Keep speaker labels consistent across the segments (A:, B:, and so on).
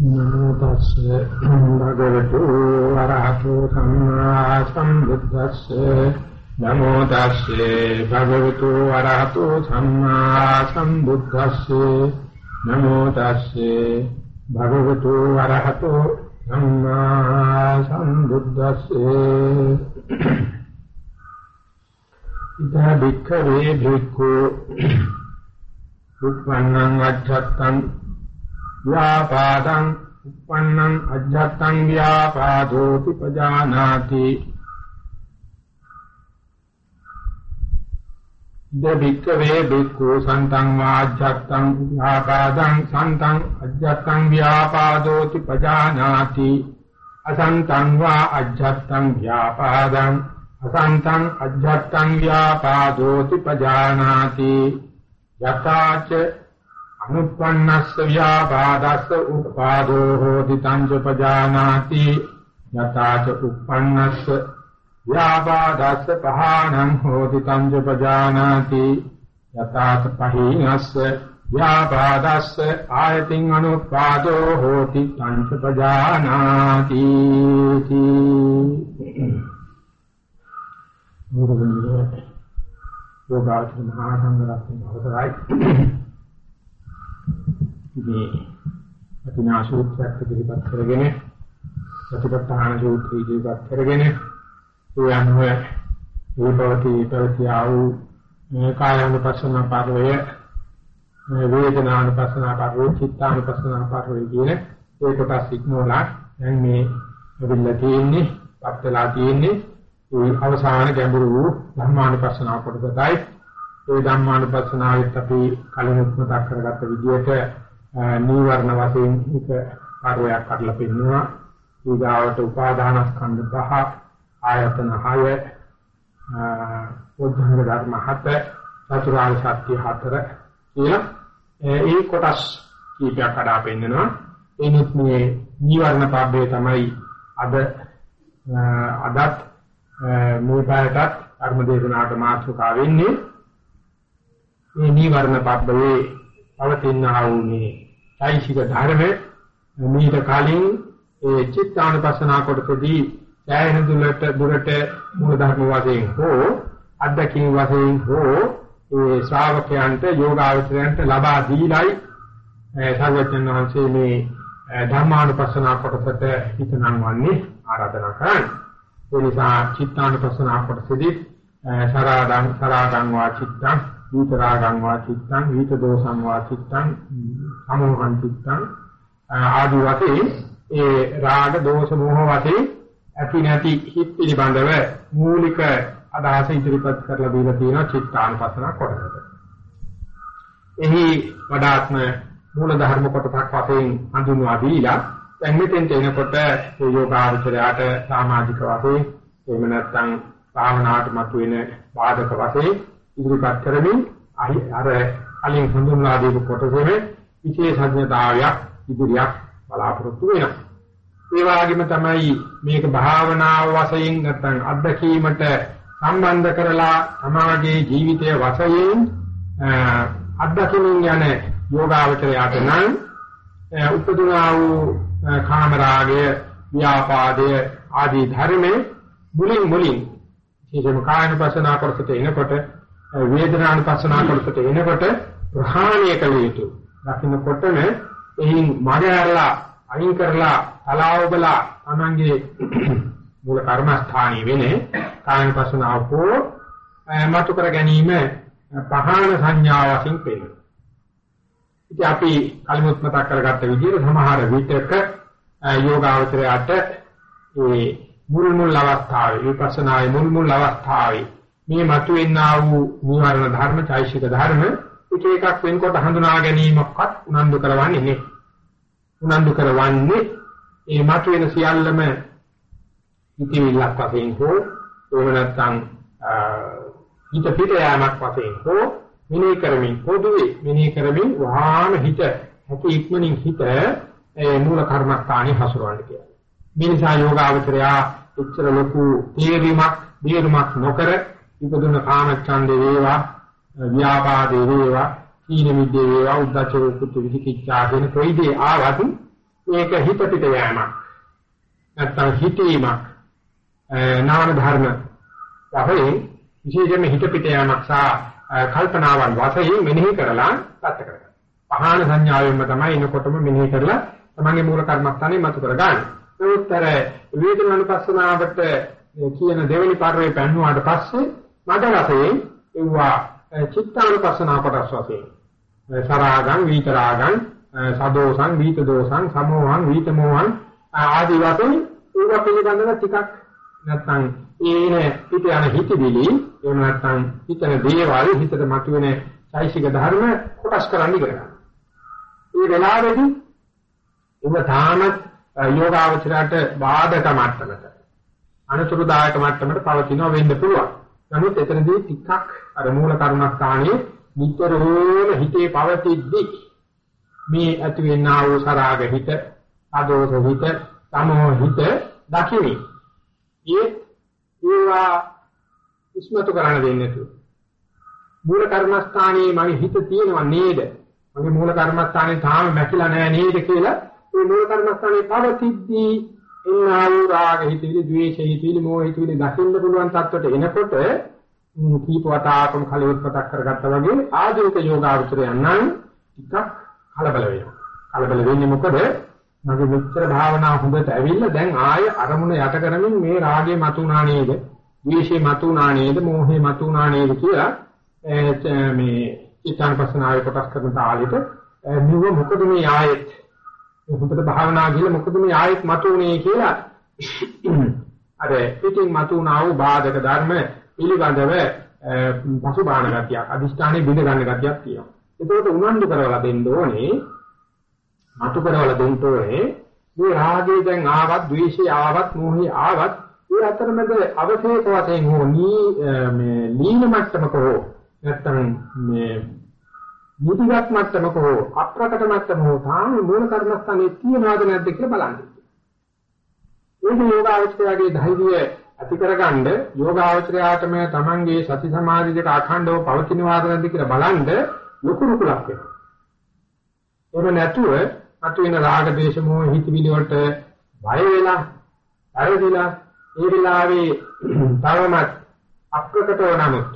A: නමෝ තස්සේ භගවතු වරහතෝ සම්මා සම්බුද්දස්සේ නමෝ තස්සේ භගවතු වරහතෝ සම්මා සම්බුද්දස්සේ නමෝ තස්සේ භගවතු වරහතෝ සම්මා සම්බුද්දස්සේ ඉදා භික්ඛවේ භික්ඛු උප්පන්නං අච්ඡත්තං ව්‍යාපාදං uppannං අජ්ජත්තං ව්‍යාපාදෝති පජානාති දෙවික්ක වේ බික්ඛු සන්තං වාජ්ජත්තං ව්‍යාපාදං සන්තං අජ්ජත්තං ව්‍යාපාදෝති පජානාති අසන්තං වා අජ්ජත්තං ව්‍යාපාදං අසන්තං අජ්ජත්තං ව්‍යාපාදෝති පජානාති යතාච අනුප්පන්නස්ස ව්‍යාපාදස්ස උපාදෝ හෝති තංච පජානාති යතාච උප්පන්නස්ස ව්‍යාපාදස්ස පහානං හෝති තංච පජානාති යතාච පහීනස්ස ව්‍යාපාදස්ස ආයතින් අනුපාදෝ හෝති තංච පජානාති මුරුගුණේ යෝගාචර මහා සංඝරත්නය අවසරයි මේ අතිනා සූත්‍රයක් ඉදිරිපත් කරගෙන සතිපට්ඨාන සූත්‍රය ඉදිරිපත් කරගෙන ඒ අනුව රූපවති ප්‍රත්‍ය ආවු මේ කායानुපස්සන පරිවය මේ වේදනානුපස්සන පරිවය චිත්තානුපස්සන පරිවය කියන ඒ කොටස් ඉක්මවලා දැන් මේ වෙන්න තියෙන්නේ පත්තලා තියෙන්නේ. ඒ අවසාන ගැඹුරු වූ ධර්මානුපස්සන කොටසයි ඒ ධම්මානුපස්සනාවෙත් අපි කලින් උත්මතක් කරගත්ත විදිහට නීවරණ වශයෙන් එක කාර්යයක් කරලා පෙන්නවා ඊගාවට උපාදානස්කන්ධ පහ ආයතන 6 උද්ධංග ධර්ම 7 චතුරාර්ය සත්‍ය 4 කියලා. ඒ කොටස් කීපයක් අඩා පෙන්නනවා. එනිත් මේ නීවරණ පබ්බේ තමයි අද අදත් මේ පාරටත් ධර්ම දේශනාවට මාතෘකාව වෙන්නේ. මේ නීවරණ පබ්බේ පවතිනා වූ මේ චෛසික ධර්ම මීට කලින් ඒ චිත්තානුපස්සනා කොටසදී සෑහෙන දුරට දුරට මූල ධර්ම වශයෙන් හෝ අද්දකින් වශයෙන් හෝ ඒ ශ්‍රාවකයන්ට යෝගාවචරයන්ට ලබා දීලයි සර්වඥන් වහන්සේ මේ ධර්මානුපස්සනා කොටසට හිතනම් වන්නේ ආරාධනා කරන්නේ. ඒ නිසා චිත්තානුපස්සනා කොටසදී සරාදං සරාගං වා චිත්තං විත රාගං වා චිත්තං විත දෝසං වා චිත්තං සමෝහං චිත්තං ආදී වශයෙන් ඒ රාග දෝෂ මෝහ වශයෙන් ඇති නැති හිත් පිළිබඳව මූලික අදහස ඉදිරිපත් කරලා දීලා තියෙනවා චිත්තානුපස්සන කොටසට. එහි වඩාත්ම මූල ධර්ම කොටසක් වශයෙන් හඳුන්වා දීලා දැන් මෙතෙන්ට එනකොට ඒ යෝගාචරයට සමාජික වශයෙන් එහෙම නැත්නම් භාවනාවට මතුවෙන බාධක වශයෙන් ඉදිරිපත් කරමින් අර කලින් හඳුන්වා දීපු කොටසෙම විශේෂඥතාවයක් ඉදිරියක් බලාපොරොත්තු වෙනවා. ඒ වගේම තමයි මේක භාවනාව වශයෙන් නැත්නම් අත්දැකීමට සම්බන්ධ කරලා සමාජයේ ජීවිතයේ වශයෙන් අත්දැකීමින් යන යෝගාවචරයට නම් උපදුනා වූ කාමරාගය ව්‍යාපාදය ආදී ධර්මයේ මුලින් මුලින් විශේෂම කායනුපසනා කරකට එනකොට වේදනානුපස්සනා කොටසට එනකොට ප්‍රහාණය කළ යුතු. දකින්නකොටම එයින් මග ඇරලා අයින් කරලා තලාවබලා තමන්ගේ මූල කර්මස්ථානීය වෙන්නේ කායනුපස්සනාව හෝ මතු කර ගැනීම පහාන සංඥා වශයෙන් පෙන්නනවා. ඉතින් අපි කලිමුත් මතක් කරගත්ත විදිහට සමහර විටක යෝගාවචරයට ඒ මුල් මුල් අවස්ථාවේ විපස්සනායේ මුල් මුල් අවස්ථාවේ මේ මතුවෙනා වූ නිවර්ණ ධර්ම, චෛසික ධර්ම එක එකක් වෙනකොට හඳුනා ගැනීමක්වත් උනන්දු කරවන්නේ නැහැ. උනන්දු කරවන්නේ මේ මතුවෙන සියල්ලම ඉතිවිලක් වශයෙන් හෝ එහෙම නැත්නම් හිත පිට යාමක් වශයෙන් හෝ මෙනෙහි කරමින් පොදුවේ මෙනෙහි කරමින් වහාම හිත හැකි ඉක්මනින් හිත ඒ මූල කර්මස්ථානේ හසුරවන්න කියලා. මේ නිසා යෝගාවචරයා උච්චර ලොකු තේරීමක්, දීර්මක් නොකර ඉපදුන කාමච්ඡන්දේ වේවා ව්‍යාපාදේ වේවා සීන මිද්දේ වේවා උද්දච්ච කුච්ච විචිකිච්ඡා කියන කොයි දේ ආවත් ඒක හිත පිට යෑමක්. නැත්තම් හිතීමක්. නාම ධර්ම. වශයෙන් විශේෂයෙන්ම හිත පිට යෑමක් සහ කල්පනාවන් වශයෙන් මෙනෙහි කරලා ගත කරගන්න. පහාන සංඥාවෙන්ම තමයි එනකොටම මෙනෙහි කරලා තමන්ගේ මූල කර්මස්ථානේ මතු කරගන්න. නමුත් අර වේදනානුපස්සනාවට කියන දෙවෙනි පාඩුවේ පෙන්වුවාට පස්සේ මට රසයෙන් ඒවා චිත්තානුපස්සනා කොටස් වශයෙන් සරාගං විතරාගං සදෝසං විත දෝසං සමෝහං විතමෝහං ආදී වශයෙන් ඒවා පිළිබඳව ටිකක් නැත්නම් ඒන පිට යන හිතවිලි එහෙම නැත්නම් හිතන දේවල් හිතට මතුවෙන චෛසික ධර්ම කොටස් කරන්න ඉගෙන ගන්න. මේ වෙලාවේදී ඔබ තාමත් යෝගාවචරයට බාධක මට්ටමට අනුතුරුදායක මට්ටමට පවතිනවා වෙන්න පුළුවන්. නමුත් එතනදී ටිකක් අර මූල කර්මස්ථානයේ නිතරම හිතේ පවතිද්දී මේ ඇති වෙනා වූ සරාග හිත, අදෝස හිත, සමෝහ හිත දකිමි. ඒ ඒවා ඉස්මතු කරන්න දෙන්නේ නැතුව. මූල කර්මස්ථානයේ මගේ හිත තියෙනව නේද? මගේ මූල කර්මස්ථානේ තාම මැකිලා නැහැ නේද කියලා මේ මූල කර්මස්ථානේ පවතිද්දී එන්නා වූ රාග හිතවිලි, ද්වේෂ හිතවිලි, මෝහ හිතවිලි දකින්න පුළුවන් තත්ත්වයට එනකොට කීප වතාවකම කලියොත්පතක් කරගත්තා වගේ ආධුනික යෝගාවචරයන් නම් ටිකක් කලබල වෙනවා. කලබල වෙන්නේ මොකද? මගේ මෙච්චර භාවනා හොඳට ඇවිල්ලා දැන් ආය අරමුණ යට කරමින් මේ රාගේ මතුණා නේද? ද්වේෂේ මතුණා නේද? මෝහේ මතුණා නේද කියලා මේ චිත්තානපස්සනාවේ කොටස් කරන තාලෙට නිව මොකද මේ ආයෙත් හොඳට භාවනා කියලා මොකද මේ ආයෙත් මතුනේ කියලා අර පිටින් මතුණා වූ බාධක ධර්ම පිළිබඳව පසුබාහන ගතියක් අදිෂ්ඨානෙ බිඳ ගන්න ගතියක් තියෙනවා. ඒකට උනන්දු කරවලා දෙන්න ඕනේ මතු කරවලා දෙන්න ඕනේ මේ රාගය දැන් ආවත් ද්වේෂය ආවත් මෝහය ආවත් ඒ අතරමැද අවශේෂ වශයෙන් හෝ නී මේ ලීන මට්ටමක හෝ නැත්තම් මේ මුදිගත් මට්ටමක හෝ අප්‍රකට මට්ටම හෝ තාම මූල කර්මස්ථානයේ තියනවාද නැද්ද කියලා බලන්න. ඒක යෝගාවචරයේ ධෛර්යය ඇති කරගන්න යෝගාවචරයාටම තමන්ගේ සති සමාධි දෙක අඛණ්ඩව පවතිනවාද නැද්ද කියලා බලන්න ලොකු රුකුලක් වෙනවා. ඒක නැතුව අතුවින රාග දේශ මොහ හිතවිලි වලට බය වෙලා, අරදිලා ඒ විලාවේ තවමත් අප්‍රකටව නමුත්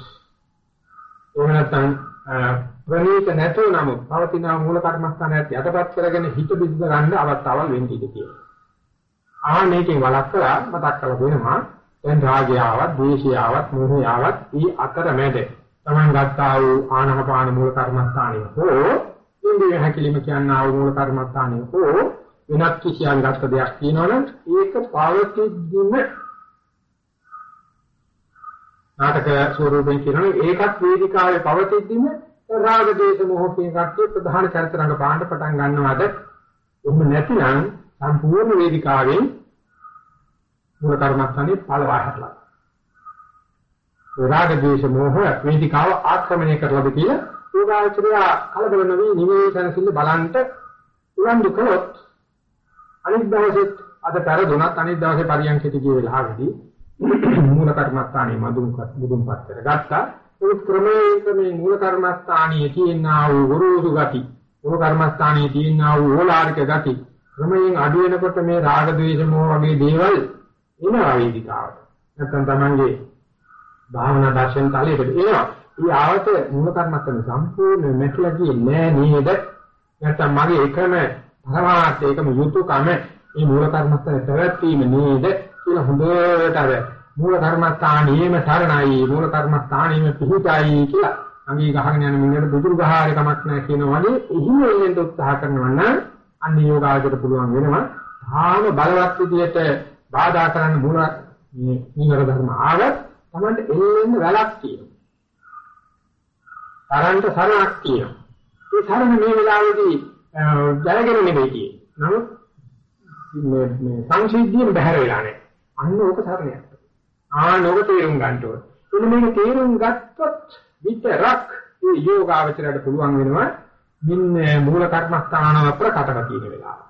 A: එහෙම නැත්නම් ප්‍රණීත නැතුව නමුත් පවතින මූල කර්මස්ථානයත් යටපත් කරගෙන හිත බිඳ ගන්න අවස්ථාවල් වෙන්නේ ඉතිතියි. ආ මේකෙන් වළක්වලා මතක් කරලා දෙනවා දැන් රාගය ආවත්, ද්වේෂය ආවත්, මෝහය ආවත් ඊ අතර මැද තමන් ගත්තා වූ ආනහපාන මූල කර්මස්ථානයේ හෝ ඉන්දිය හැකිලිම කියනා වූ මූල කර්මස්ථානයේ හෝ වෙනත් කිසියම් ගත්ත දෙයක් තියෙනවනම් ඒක පවතිද්දිම නාටක ස්වරූපයෙන් කියනවා ඒකත් වේදිකාවේ පවතිද්දිම රාග දේශ මොහ කියන කට්ටිය ප්‍රධාන චරිත රංග පාණ්ඩ පටන් ගන්නවද? එහෙම නැතිනම් සම්පූර්ණ වේදිකාවෙන් මූල කර්මස්ථානේ පළවා හැරලා. රාග දේශ මොහ වේදිකාව ආක්‍රමණය කරලාද කියලා යෝගාචරය කලබල නොවි නිවේදනසිල්ල බලන්ට උනන්දු කළොත් අනිත් දවසෙත් අද පෙරදුනත් අනිත් දවසේ පරියන්කෙට ගිය වෙලාවේදී මූල කර්මස්ථානේ මදුන්පත් මුදුන්පත් කරගත්තා. ඒ ක්‍රමයක මේ මූල කර්මස්ථානයේ තියෙනා වූ ගුරුසු ගති මූල කර්මස්ථානයේ තියෙනා වූ ඕලාරික ගති ක්‍රමයෙන් අඩු වෙනකොට මේ රාග ද්වේෂ මොහ වගේ දේවල් එන ආවේදිකාවට නැත්නම් තමන්ගේ භාවනා දර්ශන තලයකට එනවා. ඊ ආවත මූල කර්මස්ථාන සම්පූර්ණ මෙట్లా කියන්නේ නේද? නැත්නම් මගේ එකම පරමාර්ථ එකම යුතුයකම මේ මූල කර්මස්ථාන පැවැත්වීම නේද කියලා හොඳට අර මූල කර්මස්ථානියේම තරණයි මූල කර්මස්ථානියේම පිහිටයි කියලා අංගී ගහගෙන යන මිනිහට බුදුරු ගහාරේ කමක් නැහැ කියනවනේ එහිම එන්න උත්සාහ කරනවා නම් අන්න යෝගාවචර පුළුවන් වෙනවා. තාම බලවත් විදියට බාධා කරන්න මූල මේ නිවර ධර්ම ආවත් Tamanට එල්ලෙන්න වැලක් තියෙනවා. තරන්ට සරණක් තියෙනවා. ඒ සරණ මේ වෙලාවේදී ජයගෙන නෙවෙයි තියෙන්නේ. නමුත් මේ මේ සංසිද්ධියෙන් බැහැර වෙලා නැහැ. අන්න ඕක සරණයක්. ආන ඕක තේරුම් ගන්න ඕන. එන්න මේක තේරුම් ගත්තොත් විතරක් මේ යෝගාවචරයට පුළුවන් වෙනවා මෙන්න මූල කර්මස්ථානව ප්‍රකටව තියෙන වෙලාව.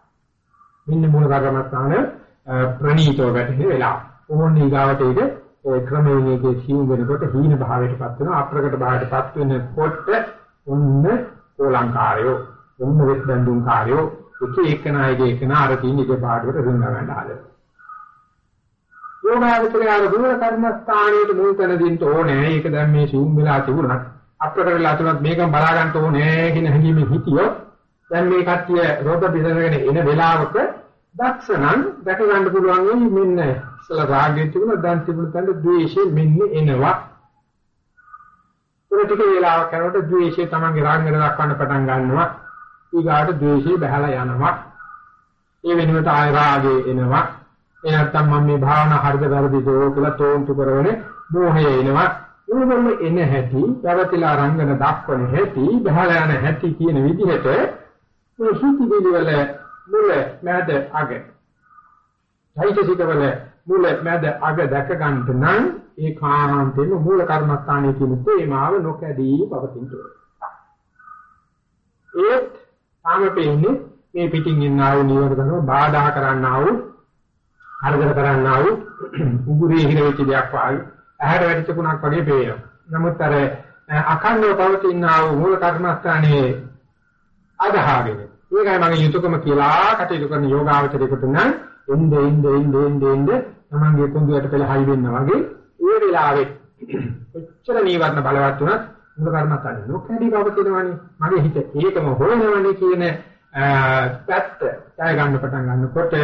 A: මෙන්න මූල කර්මස්ථාන ප්‍රණීතව වැටෙන වෙලාව. ඕන ඊගාවට ඒක ඒ ක්‍රමයෙන් ඒකේ සිව් වෙනකොට හීන භාවයටපත් වෙනවා අප්‍රකට භාවයටපත් වෙනකොට ඔන්න ඕලංකාරයෝ ඔන්න වෙස් බඳුන් කාර්යෝ එක එක නායකයෙක් එක නාර තියෙන ඉඩ පාඩුවට රිංග ගන්න ආදේ. යෝගාවචරය අර දුර කර්මස්ථානයේ මුල් තැන දෙන්න ඕනේ. ඒක දැන් මේ සිවුම් වෙලා තිබුණත් අප්‍රකට වෙලා තුනත් මේකම බලා ගන්න ඕනේ කියන හැඟීමෙන් හිටියොත් දැන් මේ කට්ටිය රෝග බිඳගෙන එන වෙලාවක දක්ෂණන් දැක ගන්න පුළුවන් වෙයි මෙන්න ඉස්සලා රාගය තිබුණා දැන් තිබුණ තැන ද්වේෂය මෙන්න එනවා. ඒ ටික වෙලාවක් කරනකොට ද්වේෂය තමන්ගේ රාගයට දක්වන්න පටන් ගන්නවා. ඊගාට ද්වේෂය බහලා යනවා. ඒ වෙනුවට ආය රාගය එනවා. ඒ නැත්තම් මම මේ භාවනා හරිද වැරදිද කියලා තෝන්තු කරවන මෝහය එනවා. ඒගොල්ලෝ එන හැටි, පැවතිලා රංගන දක්වන හැටි, බහලා යන හැටි කියන විදිහට මේ හිතිවිලි වල මුල මැද අග. චෛතසිකවල මුල මැද අග දැක ගන්නට නම් ඒකාන්තයෙන්ම මූල කර්මස්ථානයේ කියන තේමාව නොකැඩී පවතින ඕනේ. ඒත් තාම පෙන්නේ මේ පිටින් එන්නා වූ නිවන කරනව බාධා කරන්නා වූ හරදර කරන්නා වූ උගුරේ හිර වෙච්ච දෙයක් වගේ. ඇහැට වැටිච්ච කුණක් වගේ පේනවා. නමුත් අර අකණ්ඩව පවතිනා වූ මූල කර්මස්ථානයේ අදහාගෙන. ඒකයි මගේ යුතුයකම කියලා කටයුතු කරන යෝගාවචරයකට නම් එnde එnde එnde එnde එnde තමන්ගේ කුංගුවට පෙළ හයි වෙනවා වගේ ඒ වෙලාවේ ඔච්චර නීවරණ බලවත් වුණත් මූල කර්මස්ථානේ නොකැඩී පවතිනවනේ මගේ හිත ඒකම හොයනවනේ කියන පැත්ත ඡය ගන්න පටන් ගන්නකොට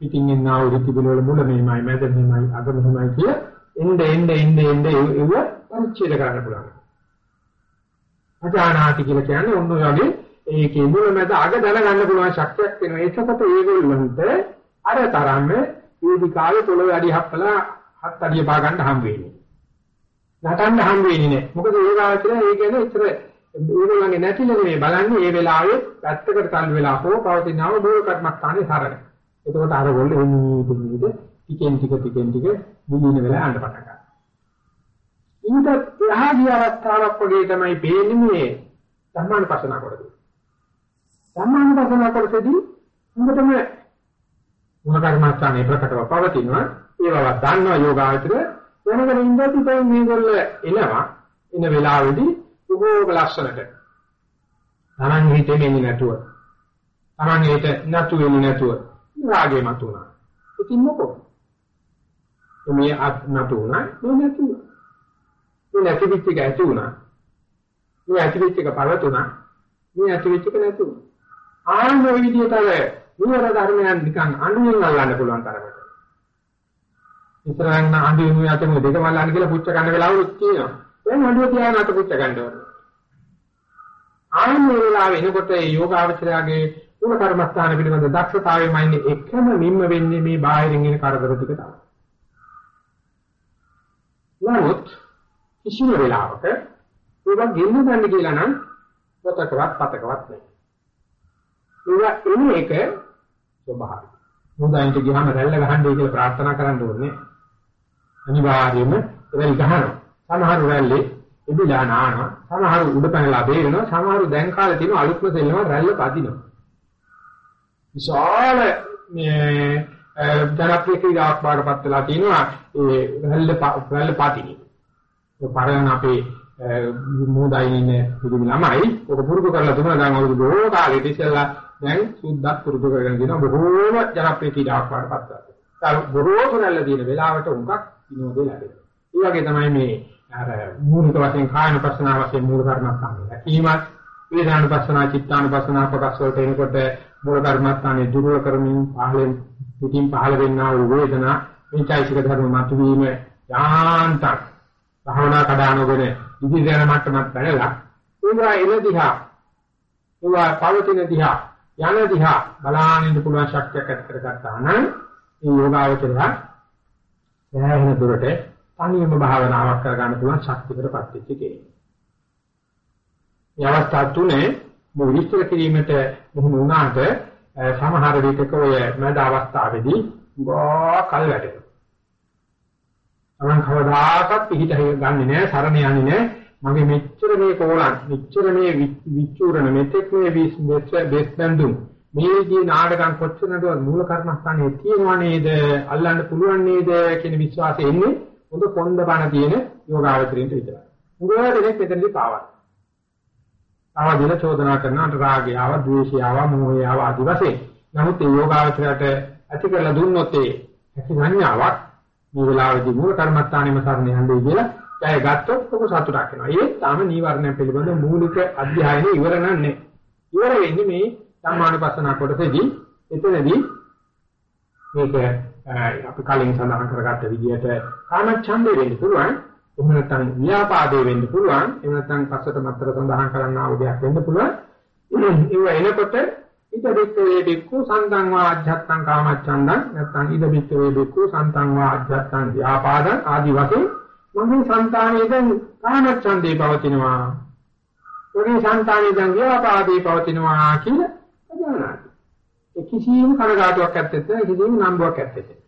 A: පිටින් එන ආවෘත්ති වල මුල මේමයි මැද මේමයි අග මෙහෙමයි කිය එnde එnde එnde එnde ඒව පරිච්ඡේද කරන්න පුළුවන්. අජානාති කියලා කියන්නේ ඔන්න ඔය වගේ ඒකේ මුල මැද අග දැනගන්න පුළුවන් ශක්තියක් වෙනවා. ඒකකට ඒගොල්ලන්ට අර තරම්ම ඊදි කාලේ පොළොවේ අඩි හප්පලා හත් අඩිය පා ගන්න හම් වෙන්නේ. නටන්න හම් වෙන්නේ නැහැ. මොකද ඒ කාලේ ඒ කියන්නේ ඉතර ඒගොල්ලන්ගේ නැතිලම මේ බලන්නේ මේ වෙලාවේ පැත්තකට කල් වෙලා හෝ පවතිනව මූල කර්මස්ථානේ සරණ. එතකොට අර ගොල්ල එන්නේ දෙන්නේ ටිකෙන් ටික ටිකෙන් ටික මුලින වෙලා අඬ පටන් ගන්නවා. ඊට එහාගේ අවස්ථාවක් වගේ තමයි පේන්නේ මේ ධර්මානුපස්සන කරදී. ධර්මානුපස්සන කරද්දී හොඳටම මොන කර්මස්ථානේ ප්‍රකටව පවතිනවා. ඒවව දන්නවා යෝගාචර දැනගෙන ඉඳලා ඉතින් මේගොල්ල එනවා. එන වෙලාවේදී උගෝග ලක්ෂණට තමන් හිතෙන්නේ නැතුව. තමන් හිත නැතු වෙන්නේ නැතුව. රාගේ මතුණා ඉතින් මොකෝ මේ අත් නතුණා මේ නැතුණා මේ නැති පිට එක ඇති වුණා මේ ඇති පිට එක පළතුණා මේ ඇති පිට එක නැතුණා ආන්න ඔය විදිහට අර නිවර ධර්මයන් නිකන් අනුයෙන් අල්ලන්න පුළුවන් තරමට. ඉතරන්න අඳුනු යතම දෙකම අල්ලන්න කියලා පුච්ච ගන්න වෙලාවලුත් තියෙනවා. දැන් අඬුව තියාගෙන අත පුච්ච ගන්න ඕනේ. ආන්නේ වෙලාව එනකොට මේ යෝගාවචරයාගේ මුල කර්මස්ථාන පිළිබඳ දක්ෂතාවයමයි ඉන්නේ එකම මිම්ම වෙන්නේ මේ බාහිරින් එන කරදර ටික තමයි. නමුත් කිසිම වෙලාවක ඒක ගෙන්න ගන්න කියලා නම් පොතකවත් පතකවත් නැහැ. ඒක එන එක ස්වභාවයි. මුදායින්ට ගියාම රැල්ල ගහන්නයි කියලා ප්‍රාර්ථනා කරන්න ඕනේ. අනිවාර්යයෙන්ම රැල් ගහනවා. සමහර රැල්ලේ එබිලා නානවා. සමහර උඩ පැනලා බේරෙනවා. සමහර දැන් කාලේ තියෙන අලුත්ම සෙල්ලම රැල්ල පදිනවා. විශාල මේ ජනප්‍රිය ක්‍රීඩාවක් බාටපත් වෙලා තියෙනවා ඒ රැල්ල රැල්ල පාතිනි. ඒ පරණ අපේ මොහොතයි ඉන්නේ පුදුම ළමයි ඔක පුරුදු කරලා තුන දැන් අවුරුදු බොහෝ කාලෙට ඉස්සෙල්ලා දැන් සුද්ධක් පුරුදු කරගෙන දිනවා බොහෝම ජනප්‍රිය ක්‍රීඩාවක් වඩපත් කරලා. ඒ බොහෝ කරලා තියෙන වෙලාවට උන්කක් විනෝදේ ලැබෙනවා. ඒ වගේ තමයි මේ අර මූලික වශයෙන් කායන ප්‍රශ්නාව වශයෙන් මූල කර්මස්ථානය. කීමත් වේදනානුපස්සනා චිත්තානුපස්සනා කොටස් වලට එනකොට මූල කර්මස්ථානයේ දුර්වල කරමින් පහලෙන් පිටින් පහල වෙන්නා වූ වේදනා මේ චෛසික ධර්ම මතුවීම යාන්තක් භාවනා කඩානගෙන ඉදිරියට මට්ටමක් පැනලා ඒවා එන දිහා ඒවා පවතින දිහා යන දිහා බලාගෙන පුළුවන් ශක්තියක් ඇති කරගත්තා නම් මේ යෝගාවචරය දැනෙන දුරට තනියම භාවනාවක් කරගන්න පුළුවන් ශක්තියකටපත් වෙච්ච කෙනෙක්. මේ අවස්ථා තුනේ මොවිස්තර කිරීමට මොහොම වුණාට සමහර විටක ඔය මැද අවස්ථාවේදී ගෝ කල් වැටෙනවා. තමන් කවදාකවත් පිළිහිට ගන්නෙ නෑ සරණ යන්නේ නෑ මගේ මෙච්චර මේ කෝලන් මෙච්චර මේ විචූරණ මෙතෙක් මේ බෙස් බඳුන් මේ විදිහේ නාටකම් කොච්චර නේද මූල කර්මස්ථානයේ තියෙනව නේද අල්ලන්න පුළුවන් නේද කියන විශ්වාසය එන්නේ හොඳ කොන්ද බණ තියෙන යෝගාවචරින්ට විතරයි. උගව දෙනෙක් මෙතනදී පාවන. ආවදින චෝදනා කරනාට රාගය ආව, ද්වේෂය ආව, මෝහය ආව ආදි වශයෙන්. නමුත් ඒ යෝගාවචරයට ඇති කරලා දුන්නොත් ඒ ඇති සංඥාවක් මේ වෙලාවේදී මූල කර්මස්ථානෙම සරණ යන්නේ කියලා ජය ගත්තොත් ඔක සතුටක් වෙනවා. ඒ තාම නීවරණය පිළිබඳ මූලික අධ්‍යයනය ඉවර නැහැ. ඉවර වෙන්නේ මේ සම්මානපස්සන කොටසේදී එතනදී මේක අපි කලින් සඳහන් කරගත්ත විදිහට කාමච්ඡන්දේ වෙන්න පුළුවන්. එහෙම නැත්නම් ව්‍යාපාදේ වෙන්න පුළුවන්. එහෙම නැත්නම් පස්සට මතර සඳහන් කරන්න ආව දෙයක් වෙන්න පුළුවන්. ඒව එනකොට ඉදබිත්ත වේ බික්කු සන්තං වා අධ්‍යත්තං කාමච්ඡන්දං නැත්නම් ඉදබිත්ත වේ බික්කු සන්තං වා අධ්‍යත්තං ව්‍යාපාදං ආදි වශයෙන් මගේ సంతානයේ දැන් කාමච්ඡන්දේ පවතිනවා. මගේ సంతානයේ දැන් ව්‍යාපාදේ පවතිනවා කියලා අදාළයි. ඒ කිසියම් කරගාටුවක් ඇත්තේ නැහැ කිසියම් නම්බුවක් ඇත්තේ නැහැ.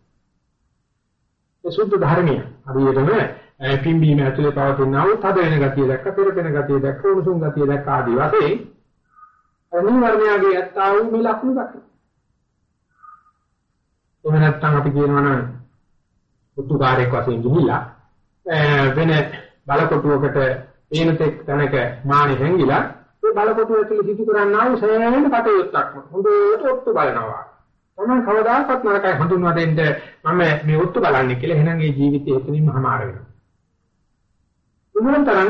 A: ඒ සුද්ධ ධර්මීය. හරියටම පිම්බීම ඇතුලේ පවතිනා වූ තද වෙන ගතිය දැක්ක, පෙරපෙන ගතිය දැක්ක, උණුසුම් ගතිය දැක්ක ආදී වශයෙන් අනිවර්ණයාගේ ඇත්තා වූ මේ ලක්ෂණ දක්වනවා. එහෙම නැත්නම් අපි කියනවා නම් උතුකාරයක් වශයෙන් ගිහිලා වෙන බලකොටුවකට පේන තෙක් තැනක මානෙ හැංගිලා ඒ බලකොටුව ඇතුලේ සිදු කරන්නා වූ සෑහෙන කටයුත්තක් හොඳට ඔත්තු බලනවා. තමයි කවදාකවත් නරකයි හඳුන්වා දෙන්න මම මේ ඔත්තු බලන්නේ කියලා එහෙනම් ඒ ජීවිතය එතනින්ම හමාර වෙනවා. උනතරන්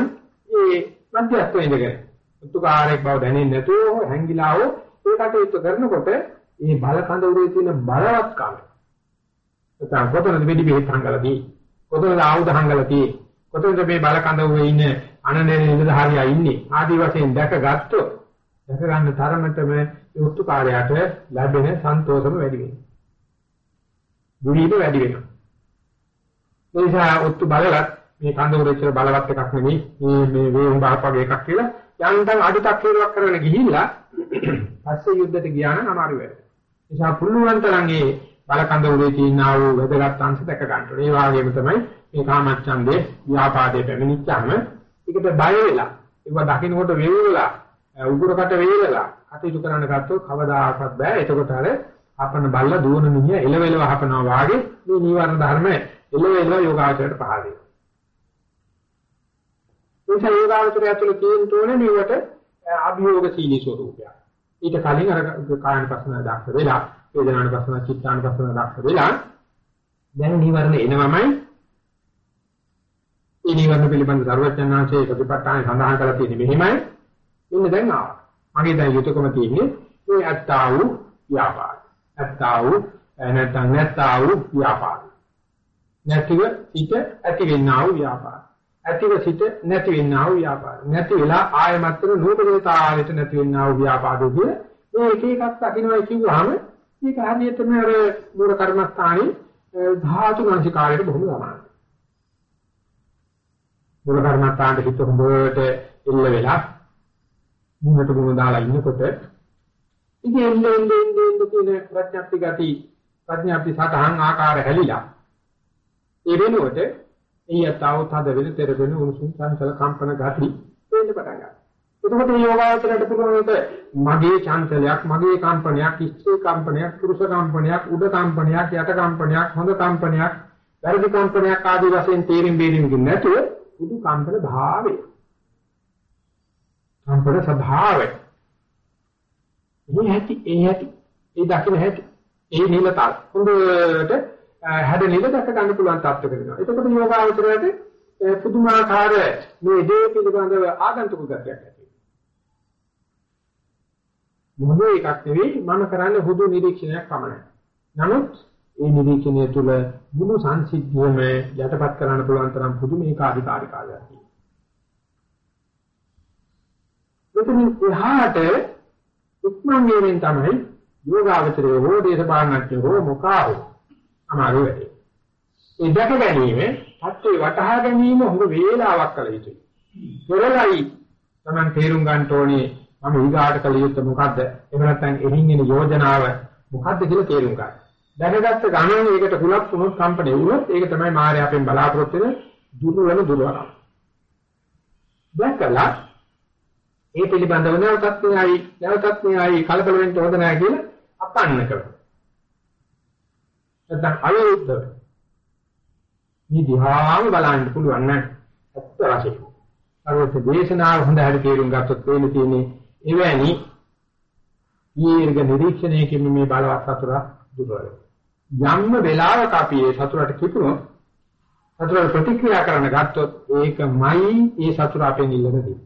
A: ඒ මධ්‍යස්ථ ඉඳගෙන ඔත්තුකාරයක් බව දැනෙන්නේ නැතුව හැංගිලාව ඒ කටයුත්ත කරනකොට මේ බල කඳ උරේ තියෙන බලවත්කම නැත්නම් කොතනද වෙඩි බෙහෙත් හංගලාදී කොතනද ආයුධ හංගලා තියෙන්නේ කොතනද මේ බල කඳ උරේ ඉන්න අනනේ නිලධාරියා ඉන්නේ ආදි වශයෙන් දැකගත්තොත් දැක ගන්න තරමටම යොත්තු කාර්යයට ලැබෙන සන්තෝෂම වැඩි වෙනවා. දුරීම වැඩි වෙනවා. ඒ නිසා ඔත්තු බලලත් මේ කඳ උරේච්ච බලවත් එකක් නෙවෙයි මේ මේ වේම් බාහක් වගේ එකක් කියලා යන්තම් අඩුවක් හේරුවක් කරගෙන ගිහිල්ලා පස්සේ යුද්ධයට ගියා නම් අමාරු වෙයි. ඒ නිසා පුළුවන් තරම් මේ බලකඳ උරේ තියෙනා වූ වැදගත් අංශ දැක ගන්න ඕනේ. ඒ වගේම තමයි මේ කාමච්ඡන්දේ ව්‍යාපාදේ පැමිණිච්චාම ඒකට බය වෙලා ඒව දකින්නකොට වේවලා උගුරකට වේලලා කටයුතු කරන්න ගත්තොත් කවදාකවත් බෑ. එතකොට අර අපන බල්ල දුවන මිනිහ එලවෙලව හපනවා වාගේ මේ නීවරණ ධර්ම එලවෙලව යෝගාචරයට පහළ වෙනවා. ඒ යෝගාචරය ඇතුළේ තියෙන තෝරන්නේ මේවට අභියෝගශීලී ස්වરૂපයක්. ඊට කලින් අර කායන පස්සන දක්ෂ වෙලා වේදනාන පස්සන චිත්තාන පස්සන දක්ෂ වෙලා දැන් නීවරණ එනවමයි ඒ නීවරණ පිළිබඳ සර්වඥාන්සේ ප්‍රතිපත්තානේ සඳහන් කරලා තියෙන්නේ මෙහිමයි මෙන්න දැන් ආවා. මගේ දැන් යුතුයකම තියෙන්නේ මේ අත්තා වූ ව්‍යාපාර. අත්තා වූ නැත්නම් නැත්තා වූ ව්‍යාපාර. නැතිව සිට ඇති වෙන්නා වූ ව්‍යාපාර. ඇතිව සිට නැති වෙන්නා වූ ව්‍යාපාර. නැති වෙලා ආයමත්තර නූපදේතාලෙට නැති වෙන්නා වූ ව්‍යාපාරෝදී මේ එක එකක් දකින්නයි කිව්වහම මේක හරියටම අර මූල කර්මස්ථානේ ධාතු මනසිකාරයට බොහොම සමානයි. මූල කර්මස්ථානට හිත හොඳට එල්ල වෙලා මුහුණට මුහුණ දාලා ඉන්නකොට ඉතින් එන්නේ එන්නේ එන්නේ තියෙන ප්‍රඥාප්ති ගති ප්‍රඥාප්ති සතහන් ආකාර හැලිලා ඒ වෙනුවට ඊයතාව තද වෙන තෙර වෙන උණුසුම් සංසල කම්පන ගති වෙන්න පටන් ගන්නවා. එතකොට මේ යෝගාවචරයට පුළුවන් එක මගේ චංචලයක් මගේ කම්පනයක් ඉස්සේ කම්පනයක් පුරුෂ කම්පනයක් උඩ කම්පනයක් යට කම්පනයක් හොඳ කම්පනයක් වැරදි කම්පනයක් ආදී වශයෙන් තේරින් බේරින්කින් නැතුව පුදු කම්පන භාවය කම්පන ස්වභාවය. මේ ඇති ඒ ඇති ඒ දකින්න ඇති ඒ නිලතල් හොඳට හැඩ නිල දැක ගන්න පුළුවන් තත්ත්වයක වෙනවා. එතකොට යෝගාවචරයට පුදුමාකාර මේ දේ පිළිබඳව ආගන්තුක ගතියක් ඇති වෙනවා. මොහොත එකක් නෙවෙයි මම කරන්නේ හුදු නිරීක්ෂණයක් පමණයි. නමුත් ඒ නිරීක්ෂණය තුළ මුළු සංසිද්ධියම යටපත් කරන්න පුළුවන් තරම් පුදුම ඒකාධිකාරිකාවක් තියෙනවා. මෙතනින් එහාට උත්මන් වීමෙන් තමයි යෝගාවචරය හෝ දේශපාලනඥය හෝ මොකාව අමාරු වෙන්නේ. ඒ දැක ගැනීම, සත්‍ය වටහා ගැනීම හොඟ වේලාවක් කළ යුතුයි. පෙරලයි Taman තේරුම් ගන්න ඕනේ මම ඊගාට කළ යුත්තේ මොකද්ද? එහෙම නැත්නම් එහින් එන යෝජනාව මොකද්ද කියලා තේරුම් ගන්න. දැනගත්ත ගමන් ඒකට කුලක් වුණොත් කම්පණය වුණොත් ඒක තමයි මායя අපෙන් බලාපොරොත්තු වෙන දුර්වල දුර්වලම. දැකලා ඒ පිළිබඳව නැවතත් මෙයි නැවතත් මෙයි කලබල වෙන්න හොඳ නැහැ කියලා අපන්න කරනවා. නැත්නම් අයුද්ධ මේ දිහාම බලන්න පුළුවන් නැහැ. ඇත්ත වශයෙන්. අරවත් දේශනාව හොඳ හැටි තේරුම් ගත්තොත් වෙන තියෙන්නේ එවැනි දීර්ඝ නිරීක්ෂණයකින් මේ බලවත් සතුර දුරවල. යම්ම වෙලාවක අපි ඒ සතුරට කිපුණොත් සතුරට ප්‍රතික්‍රියා කරන්න ගත්තොත් ඒකමයි ඒ සතුර අපේ නිල්ලනදී.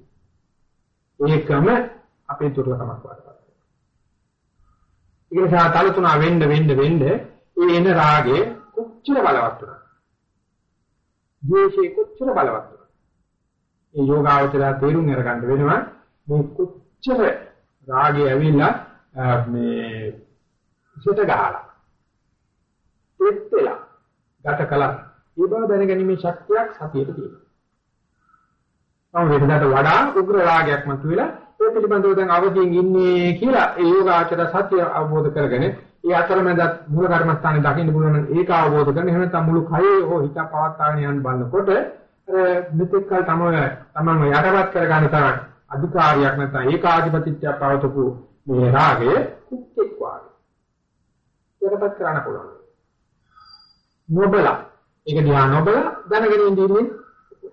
A: ඒකම අපේ දුර්ලභමක් වඩපත්. ඒ නිසා තලතුණා වෙන්න වෙන්න වෙන්න ඒ එන රාගේ කොච්චර බලවත් වුණා. ද්වේෂේ කොච්චර බලවත් වුණා. ඒ යෝගාවචරය තේරුම් අරගන්න වෙනවා මේ කොච්චර රාගය ඇවිල්ලා මේ සිත ගහලා පිටතලා ගත කළා ඒ බව දැනගැනීමේ ශක්තියක් සතියට තියෙනවා. තම වේදනට වඩා උග්‍ර රාගයක් මතුවෙලා ඒ පිළිබඳව දැන් අවදීන් ඉන්නේ කියලා ඒ යෝගාචර සත්‍ය අවබෝධ කරගෙන ඒ අතරමැද මූල කර්මස්ථානේ දකින්න පුළුවන් ඒක අවබෝධ කරගෙන එහෙම නැත්නම් මුළු කයේ හෝ හිත පවත්වාගෙන යන්න බලනකොට අර මෙතෙක් කල තමයි තමන්ව යටපත් කරගන්න තරම් අධිකාරියක් නැත්නම් ඒකාධිපතිත්වය පවතපු මේ රාගය කුක්කෙක් වාගේ. යටපත් කරන්න පුළුවන්. නොබල ඒක දිහා නොබල දැනගෙන ඉඳින්නේ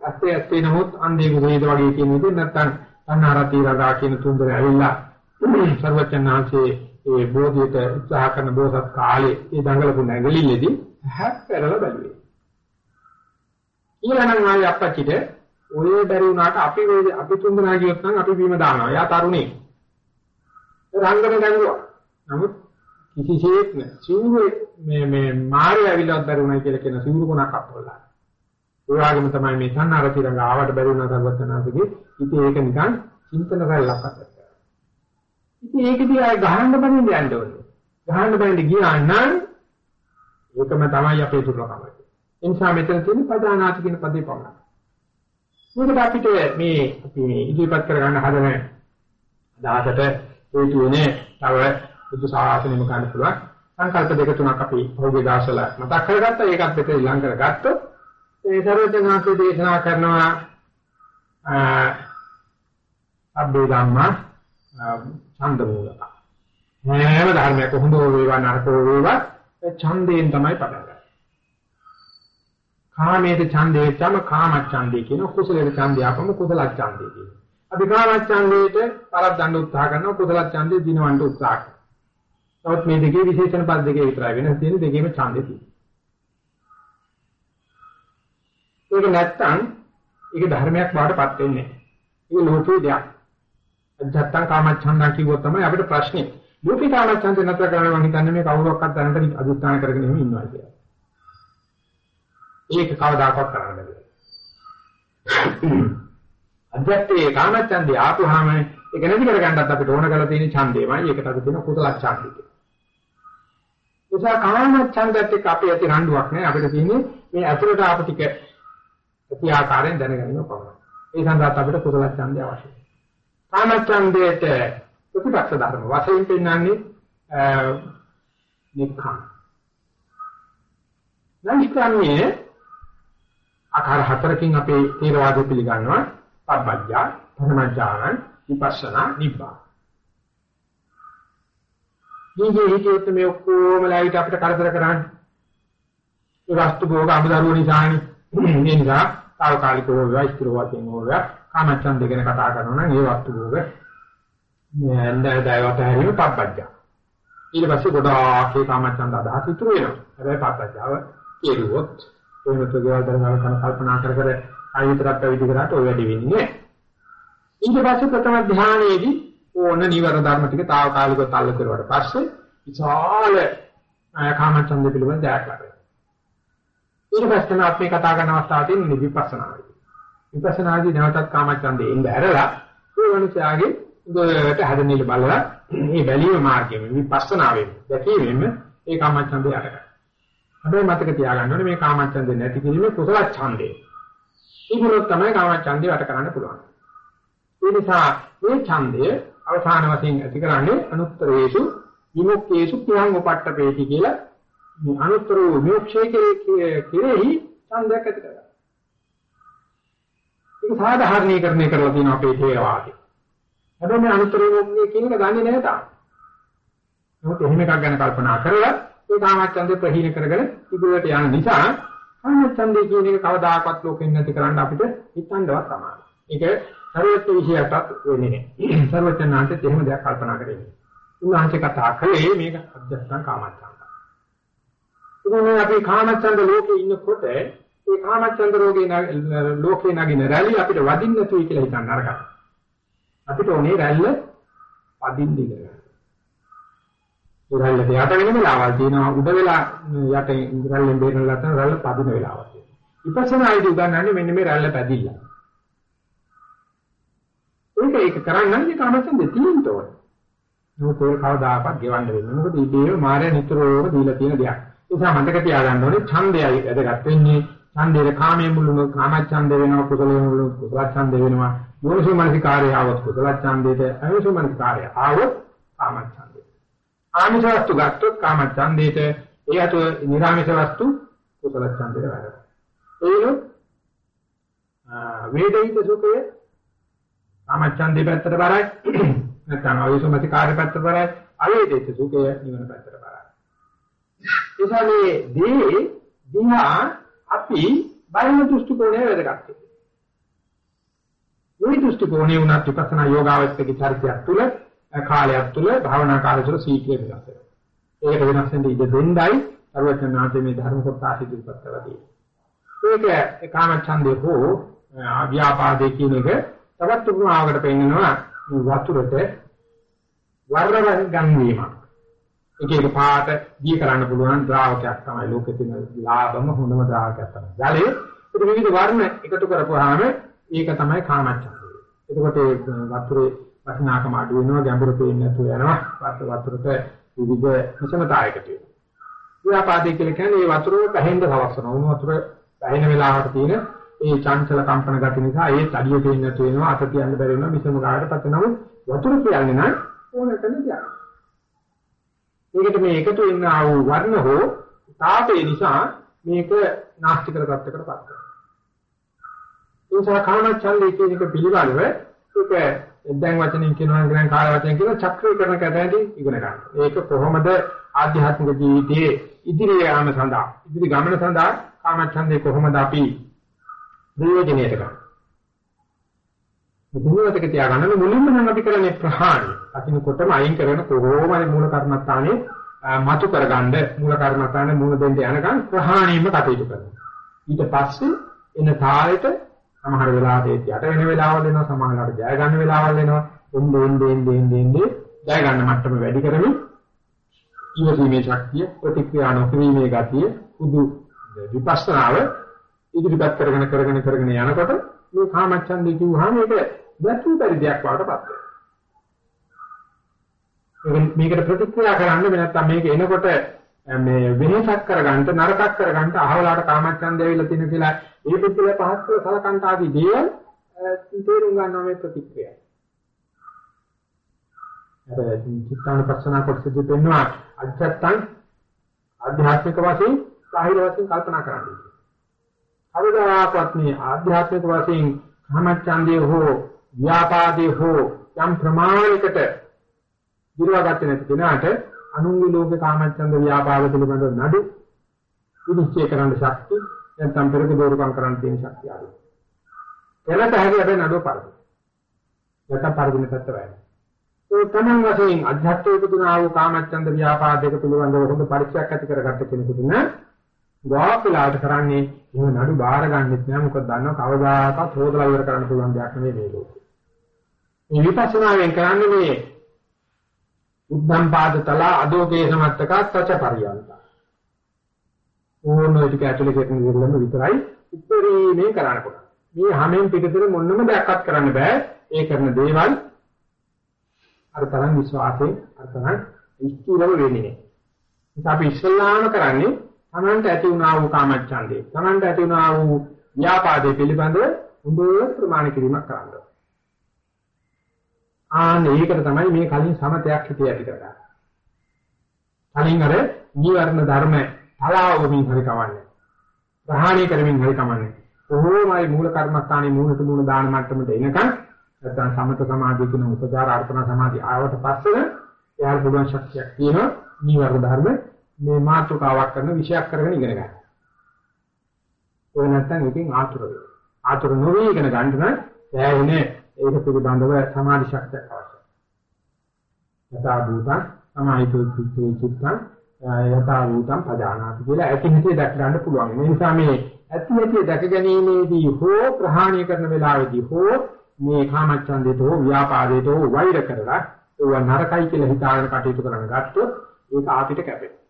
A: ඇත්තේ ඇත්තේ නමුත් අන්දේ කුසේද වගේ කියන විදිහ නැත්නම් අන්නාරති රගා කියන තුන්දර ඇවිල්ලා සර්වචන්නාංශයේ ඒ බෝධියට උත්සාහ කරන බෝසත් කාලේ ඒ දඟලපු නැගලිල්ලේදී හැප්පෙරලා බැලුවේ. ඊළඟ ආයේ අපච්චිට ඔය බැරි වුණාට අපි වේද අපි තුන්දෙනා කියොත් නම් අපි බීම දානවා. එයා තරුණේ. රංගන ගැඹුවා. නමුත් කිසිසේත් නෑ. සිවුරු මේ මේ මාරය ඇවිල්ලාත් බැරි වුණා කියලා කියන සිවුරු කොනක් අපවලා. ඒ වගේම තමයි මේ සන්නාරති රංග ආවට බැරි වුණා සර්වඥාන්සේගේ ඉතින් ඒක නිකන් චින්තන රැල්ලක් අතට. ඉතින් ඒකදී ආය ගහන්න බඳින්න යන්න ඕනේ. ගහන්න බඳින්න ගියා නම් ඒකම තමයි අපේ දුර්ලභම. ඒ නිසා මෙතන තියෙන පදානාති කියන පදේ පමණයි. මොකද අපිට මේ අපි මේ ඉදිරිපත් කරගන්න හදන අදහසට හේතු වෙන්නේ තව බුදු සාසනෙම ගන්න පුළුවන් සංකල්ප දෙක තුනක් අපි පහුගිය දවස්වල මතක් කරගත්තා ඒකත් එක්ක ඊළඟ කරගත්තොත් ඒ සර්වඥාන්සේ දේශනා කරනවා අබ්බේ ධම්මා ඡන්ද මූලක හැම ධර්මයක හොඳෝ වේවා නරකෝ වේවා ඡන්දයෙන් තමයි පටන් ගන්නේ කාමේත ඡන්දේ තම කාමච්ඡන්දේ කියන කුසලේත ඡන්දේ අපම කුසලච්ඡන්දේ කියන. අපි කාමච්ඡන්දේට පරද්දන්න උත්සාහ කරනවා කුසලච්ඡන්දේ දිනවන්න උත්සාහ කරනවා. නමුත් මේ දෙකේ විශේෂණ පද දෙකේ විතරයි වෙනස් තියෙන්නේ දෙකේම ඡන්දේ තියෙනවා. ඒක නැත්තම් ඒක ධර්මයක් බාටපත් වෙන්නේ නැහැ. ඒක ලෝකේ දෙයක්. අජත්තං කාමච්ඡන්දා කිව්වොත් තමයි අපිට ප්‍රශ්නේ. ලෝකේ කාමච්ඡන්දේ නැතර කරන්න මම හිතන්නේ මේ කවුරක්වත් දැනට අදිස්ථාන කරගෙන ඉන්නවා කියලා. ඒක කවදාකවත් කරන්න බැහැ. අධ්‍යාත්මයේ කාමච්ඡන්දේ ආපුවාම ඒක නැති කරගන්නත් අපිට ඕන කරලා තියෙන ඡන්දේමයි ඒකට අපි දෙන කුසල ඡන්දේ. උසා කාමච්ඡන්දත් එක්ක අපි ඇති රණ්ඩුවක් නෑ අපිට තියෙන්නේ මේ අතුරට ආපු ටික ප්‍රති ආකාරයෙන් දැනගන්න පමණයි. ඒ සඳහා අපිට කුසල ඡන්දේ අවශ්‍යයි. කාමච්ඡන්දේට ප්‍රතිපක්ෂ ධර්ම වශයෙන් පෙන්වන්නේ නික්ඛම්. නෛෂ්ක්‍රමයේ ආකාර හතරකින් අපේ තේරවාදය පිළිගන්නවා. පබ්බජ්ජා ධර්මඥාන විපස්සනා නිබ්බාන. මේකේ හිතේත් මේ ඔක්කොම ලයිට් අපිට කරදර කරන්නේ. ඒ වස්තු භෝග අමුදරුව නිසානේ. ඒ නිසා తాවකාලිකව වේවා ස්ථිර වශයෙන් වේවා කාමච්ඡන්ද ගැන කතා කරනවා නම් ඒ වස්තු භෝග නෑ දයවට හැරීම පබ්බජ්ජා ඊට පස්සේ ගොඩාක් ඒ කාමච්ඡන්ද අදහස් ඉතුරු වෙනවා හැබැයි පබ්බජ්ජාව කෙරුවොත් කොහොමද ගෙවල් දරනවා කන කල්පනා කර කර ආයතරක් පැවිදි කරාට ඔය වැඩි වෙන්නේ නැහැ. ඊට පස්සේ ප්‍රථම ධානයේදී ඕන නිවර ධර්ම ටික తాවකාලිකව තල්ල කරුවාට පස්සේ විශාල කාමචන්ද පිළිබඳ දැයක් ලැබෙනවා. ඊට පස්සේ තමයි අපි කතා කරන අවස්ථාවේදී විපස්සනායි. විපස්සනාදී නැවතත් කාමචන්දේ ඉඳ ඇරලා ඒ වනිසාගේ උදේට හැදෙන්නේ බලලා මේ බැලීම මාර්ගයෙන් විපස්සනාවෙන් දැකීමෙන් ඒ කාමචන්දේ අරගන්න. හැබැයි මතක තියාගන්න ඕනේ මේ කාමච්ඡන්දේ නැති කිරීමේ කුසල ඡන්දේ. ඒකලොත් තමයි කාමච්ඡන්දේ වට කරන්න පුළුවන්. ඒ නිසා මේ ඡන්දය අවසාන වශයෙන් ඇති කරන්නේ අනුත්තරේසු විමුක්තේසු ක්‍රියාං උපට්ඨපේති කියලා මේ අනුත්තර විමුක්ෂයේ කෙරෙහි ඡන්දයක් ඇති කරගන්න. ඒක සාධාරණීකරණය කරලා තියෙන අපේ තේරවාදී. හැබැයි මේ අනුත්තර විමුක්තිය කියන එක දන්නේ නැහැ තාම. නමුත් එහෙම එකක් ගැන කල්පනා කරලා ඒ කාමච්ඡන්දේ ප්‍රහීන කරගෙන ඉදිරියට යන නිසා කාමච්ඡන්දේ කියන එක කවදාකවත් ලෝකෙන් නැති කරන්න අපිට හිතන්නවත් තමයි. ඒක සර්වත්‍ය විශේෂයටත් වෙන්නේ නැහැ. සර්වඥාන්තෙත් එහෙම දෙයක් කල්පනා කරන්නේ. උන්වහන්සේ කතා කළේ මේක අධ්‍යාත්ම කාමච්ඡන්ද. ඉතින් අපි කාමච්ඡන්ද ලෝකේ ඉන්නකොට ඒ කාමච්ඡන්ද රෝගේ ලෝකේ නගින රැලි අපිට වදින්න නැතුයි කියලා හිතන්න අරගන්න. අපිට ඕනේ රැල්ල වදින්න ඉගෙන රැල්ල දෙයට වෙන වෙලාවල් තියෙනවා උඩ වෙලා යට රැල්ලෙන් බේරලා නැත්නම් රැල්ල පදින වෙලාවක් තියෙනවා. විපස්සනායිදී උගන්වන්නේ මෙන්න මේ රැල්ල පැදිල්ල. ඒක ඒක කරන්නේ නම් කාමච්ඡන්දේ තියෙන්න ඕනේ. මොකද ඒක කවදාකවත් ගෙවන්න වෙන්නේ. මොකද ඉබේම මාය නිතරම දීලා තියෙන දෙයක්. ඒ නිසා මතක තියාගන්න ඕනේ ඡන්දයයි වැදගත් වෙන්නේ. ඡන්දේ කාමයේ මුළුණු කාමච්ඡන්ද වෙනවා කුසලයේ මුළුණු කුසල ඡන්ද වෙනවා. යෝනිසෝ මනසිකාරය ආවොත් කුසල ඡන්දේට අයෝනිසෝ මනසිකාරය ආවොත් කාමච්ඡන්දේ. ආමිෂ වස්තු ගත්තොත් කාමච්ඡන්දේට ඒ අතු නිරාමිෂ වස්තු කුසල ඡන්දේට වැඩ. ඒනොත් වේදිත සුඛය කාමච්ඡන්දේ පැත්තට බරයි. නැත්නම් අයෝසමති කාර්ය පැත්තට බරයි. අවේදිත සුඛය නිවන පැත්තට බරයි. එසා මේ දී දිහා අපි බයින දෘෂ්ටි කෝණය වැදගත්. මේ දෘෂ්ටි කෝණය උනත් විපස්සනා යෝගාවචකේ චරිතයක් තුල කාලයක් තුල භාවනා කාලය තුල සීක්‍රිය වෙනස් වෙනවා. ඒකට වෙනස් වෙන්න ඉඩ දෙන්නයි අරවචනාන්තේ මේ ධර්ම කොටස ඉදිරිපත් කරලා තියෙන්නේ. ඒක කාමච්ඡන්දේ හෝ ව්‍යාපාදේ කියන එක තවත් උපමාවකට පෙන්නනවා වතුරට වර්ණ ගන්වීමක්. එක එක පාට දී කරන්න පුළුවන් ද්‍රාවකයක් තමයි ලෝකේ තියෙන ලාභම හොඳම ද්‍රාවකයක් තමයි. ජලයේ ඒක විවිධ වර්ණ එකතු කරපුවාම ඒක තමයි කාමච්ඡන්දය. එතකොට වතුරේ වටිනාකම අඩු වෙනවා ගැඹුරු පේන්නේ නැතුව යනවා. වතුර වතුරට විවිධ විෂමතායකට වෙනවා. ව්‍යාපාදේ කියලා කියන්නේ මේ වතුර පැහෙන්න සලස්සනවා. උණු වතුර පැහෙන වෙලාවට තියෙන ඒ චංචල කම්පන ගති නිසා ඒ තඩිය පේන්නේ නැතුව වෙනවා. අත තියන්න බැරි වෙනවා. විෂම කායට පත් නමුත් වතුර කියන්නේ නම් ඕනකම දෙයක්. මේකට මේ එකතු වෙන ආ වූ වර්ණ හෝ තාපේ නිසා මේක නාස්තිකර තත්ත්වයකට පත් කරනවා. ඒ නිසා කාමච්ඡන්දේ කියන එක පිළිබඳව ඒක දැන් වචනෙන් කියනවා නම් කාය වචනෙන් කියන චක්‍රීකරණ කැටහැටි ඉගෙන ගන්න. ඒක කොහොමද ආධ්‍යාත්මික ජීවිතයේ ඉදිරිය යාම සඳහා ඉදිරි ගමන සඳහා කාමච්ඡන්දේ කොහොමද අපි ප්‍රයෝජනයට ගන්න. මුදුනකට තියාගන්න මුලින්ම නම් අපි කරන්නේ ප්‍රහාණය. අකිනකොටම අයින් කරන කොහොමද මූල කර්මස්ථානේ මතු කරගන්න මූල කර්මස්ථානේ මූල දෙන්න යනකම් ප්‍රහාණයෙන්ම කටයුතු කරනවා. ඊට පස්සේ එන තාලෙට සමහර වෙලාවට යට වෙන වෙලාවල් එනවා සමහරවිට ජය ගන්න වෙලාවල් එනවා එන්නේ එන්නේ එන්නේ එන්නේ ජය ගන්න මට්ටම වැඩි කරමින් ඊවසීමේ ශක්තිය ප්‍රතික්‍රියා නොකිරීමේ ගතිය උදු විපස්සනාව ඉදිරිපත් කරගෙන කරගෙන කරගෙන යනකොට මේ කාමච්ඡන්දේ කිව්වහම ඒක වැතු පරිදයක් වඩටපත් වෙනවා මේකට ප්‍රතික්‍රියා කරන්න නැත්නම් මේක එනකොට මේ වෙනසක් කරගන්න නරකක් කරගන්න අහවලාට කාමච්ඡන්දය ඇවිල්ලා තියෙන කියලා ඒ පිටුල පහත් කර සලකන්ට ආදී දේවල් තේරුම් ගන්නවා මේ ප්‍රතික්‍රියාව. අර චිත්තානුපස්සනා කොටසදී පෙන්වනවා අධ්‍යාත්මං ආධ්‍යාත්මික වශයෙන් සාහිර වශයෙන් කල්පනා කරන්න. අවදාකවත් මේ ආධ්‍යාත්මික වශයෙන් කාමච්ඡන්දය හෝ ව්‍යාපාදේ හෝ යම් ප්‍රමාණයකට දිරවගත්තේ නැති කෙනාට අනුන්ගේ ලෝක කාමච්ඡන්ද ව්‍යාපාද පිළිබඳව නඩු විනිශ්චය කරන්න ශක්තිය නැත්නම් පෙරක දෝරුකම් කරන්න තියෙන ශක්තිය අඩුයි. එලට හැරි හැබැයි නඩුව පරිදි. නැත්නම් පරිදින පැත්ත වැඩි. ඒ තමන් වශයෙන් අධ්‍යාත්මික දුනා වූ කාමච්ඡන්ද ව්‍යාපාදයක පිළිබඳව හොඳ පරිචයක් ඇති කරගත්ත කෙනෙකුට න ගෝපලාට කරන්නේ එහෙම නඩු බාර ගන්නෙත් නෑ මොකද දන්නව කවදාකවත් හොදලා ඉවර කරන්න පුළුවන් දෙයක් නෙවෙයි මේ ලෝකේ. මේ විපස්සනාවෙන් කරන්නේ මේ උද්ධම් පාද තල අදෝකේ සමත්තක තච පරියන්ත. ඕනෝ ටික ඇතුලේ කෙරෙන විදිහම විතරයි උත්තරීමේ කරන්න පුළුවන්. මේ හැමෙන් පිටතට මොනම දෙයක්වත් කරන්න බෑ. ඒ කරන දේවල් අර තරම් විශ්වාසයෙන් අර තරම් ඉස්තිරව වෙන්නේ නෑ. ඒක අපි ඉස්සල්ලාම කරන්නේ තමන්ට ඇති වුණා වූ කාමච්ඡන්දේ. තමන්ට ඇති වුණා වූ ව්‍යාපාදේ පිළිබඳව හොඳ ප්‍රමාණ කිරීමක් කරන්න. ආන්න ඒකට තමයි මේ කලින් සමතයක් හිතේ ඇති කරගන්නේ. කලින් අර නීවරණ ධර්ම තලාවමින් හරි කවන්නේ. ප්‍රහාණය කරමින් හරි කවන්නේ. කොහොමයි මූල කර්මස්ථානේ මූලට මූල දාන මට්ටමට එනකන් නැත්නම් සමත සමාධිය කියන උපචාර අර්පණ සමාධිය ආවට පස්සේ එයාට පුළුවන් ශක්තියක් තියෙනවා නීවරණ ධර්ම මේ මාතෘකාවක් කරන විෂයක් කරගෙන ඉගෙන ගන්න. ඔය නැත්නම් එකෙන් ආතුර වෙනවා. ආතුර නොවේ ඉගෙන ගන්න නම් සෑහෙන ඒක පිළිබඳව සමාධි ශක්තියක් අවශ්‍යයි. යථා භූතං සමාහිතෝ චිත්තේ චිත්තං යථා භූතං පජානාති කියලා ඇති හිතේ දැක ගන්න පුළුවන්. ඒ නිසා මේ ඇති හිතේ දැක ගැනීමේදී හෝ ප්‍රහාණය කරන වෙලාවේදී හෝ මේ කාමච්ඡන්දේට හෝ ව්‍යාපාදයට හෝ වෛර කරලා ඒව නරකයි කියලා හිතාගෙන කටයුතු කරන ගත්තොත් ඒක ආපිට කැපෙනවා.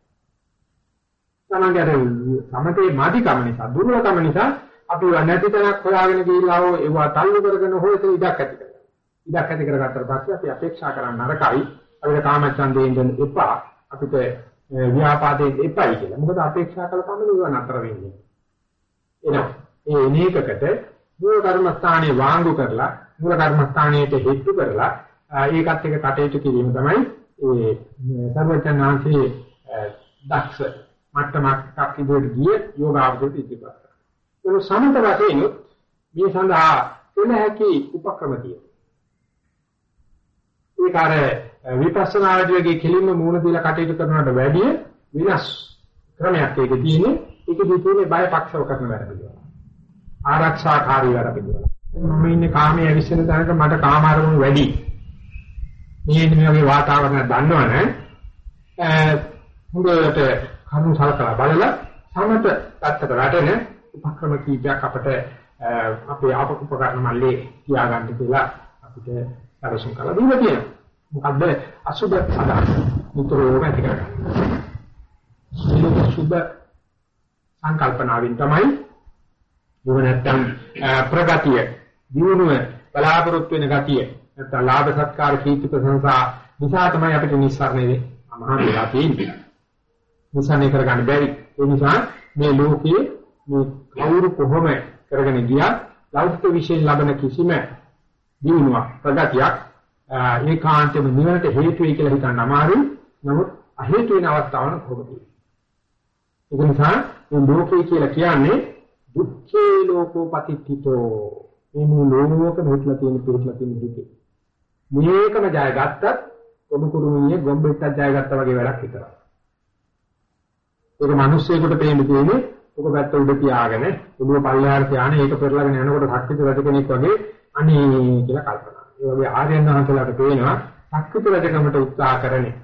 A: තමන්ගේ සමතේ මාධිකම නිසා දුර්වලකම නිසා අපි නැති තැනක් හොයාගෙන ගිහිල්ලා හෝ ඒවා තල්ලු කරගෙන හෝ ඒක ඉඩක් ඇති කරගන්නවා. ඉඩක් ඇති කරගත්තට පස්සේ අපි අපේක්ෂා කරන නරකයි අපිට කාමච්ඡන්දයෙන් දෙන්න එපා අපිට ව්‍යාපාදයෙන් එපයි කියලා. මොකද අපේක්ෂා කළ කම නිව නතර වෙන්නේ. එහෙනම් ඒ එනේකකට මූල කර්මස්ථානයේ වාංගු කරලා මූල කර්මස්ථානයට හේතු කරලා ඒකත් එක කටයුතු කිරීම තමයි ඒ සර්වඥාන්සේ දක්ෂ මට්ටමක් ඉදිරියට ගිය යෝගාවචර ඉදිරියට. ඒක සමත වශයෙන් මේ සඳහා වෙන හැකි උපක්‍රම තියෙනවා. ඒක අර විපස්සනා ආධිවගේ කෙලින්ම මූණ දීලා කටයුතු කරනවට වැඩිය විනාශ ක්‍රමයක් ඒක තියෙන්නේ. ඒක දිතුනේ බය පක්ෂව කරන වැඩ පිළිවෙල. ආරක්ෂාකාරී වැඩ පිළිවෙල. මම ඉන්නේ කාමයේ ඇවිස්සෙන තැනක මට කාම අරමුණු වැඩි. මේ මේ වගේ වාතාවරණයක් දන්නවනේ හොඳට කරුණු සලකලා බලලා සමත පැත්තට වැටෙන උපක්‍රම කීපයක් අපිට අපේ ආපකුපකරණ මල්ලේ තියාගන්න කියලා අපිට සැලසුම් කරලා දීලා තියෙනවා. මොකද්ද අසුබ අදහස් නිතරම ඇති කරගන්න. සුබ සංකල්පනාවෙන් තමයි දුව නැත්තම් ප්‍රගතිය දිනුව බලාපොරොත්තු වෙන ගතිය නැත්තම් ලාභ සත්කාර කීර්ති ප්‍රශංසා නිසා තමයි අපිට නිස්සාරණේ මහා වෙලා තියෙන්නේ. නිසානේ කරගන්න බැරි. ඒ නිසා මේ ලෝකයේ මේ කවුරු කොහොම කරගෙන ගියත් ලෞකික විශ්යෙන් ලබන කිසිම දිනුවක් ප්‍රගතියක් ඒකාන්තයෙන්ම නිවනට හේතු වෙයි කියලා හිතන්න අමාරුයි. නමුත් අ හේතු වෙන අවස්ථාවන කොහොමද? ඒක නිසා මේ ලෝකය කියලා කියන්නේ දුක්ඛේ ලෝකෝ පතිත්ථිතෝ මේ මුළු ලෝකෙ නොట్లా තියෙන පිටලා තියෙන දුකේ. මේකම ජය ගත්තත් කොමු කුරුමියේ ගොම්බෙට්ටක් ජය ගත්තා වගේ වැඩක් විතරයි. ඒක මිනිස්සෙකුට පේන්න තියෙන්නේ ඔක පැත්ත උඩ තියාගෙන උඩුව පල්ලෙහාට තියාගෙන ඒක පෙරලාගෙන යනකොට ශක්තිත රජ කෙනෙක් වගේ අනේ කියලා කල්පනා. ඒ වගේ ආර්යයන් වහන්සේලාට පේනවා ශක්තිත රජකමට උත්සාහ කරන්නේ.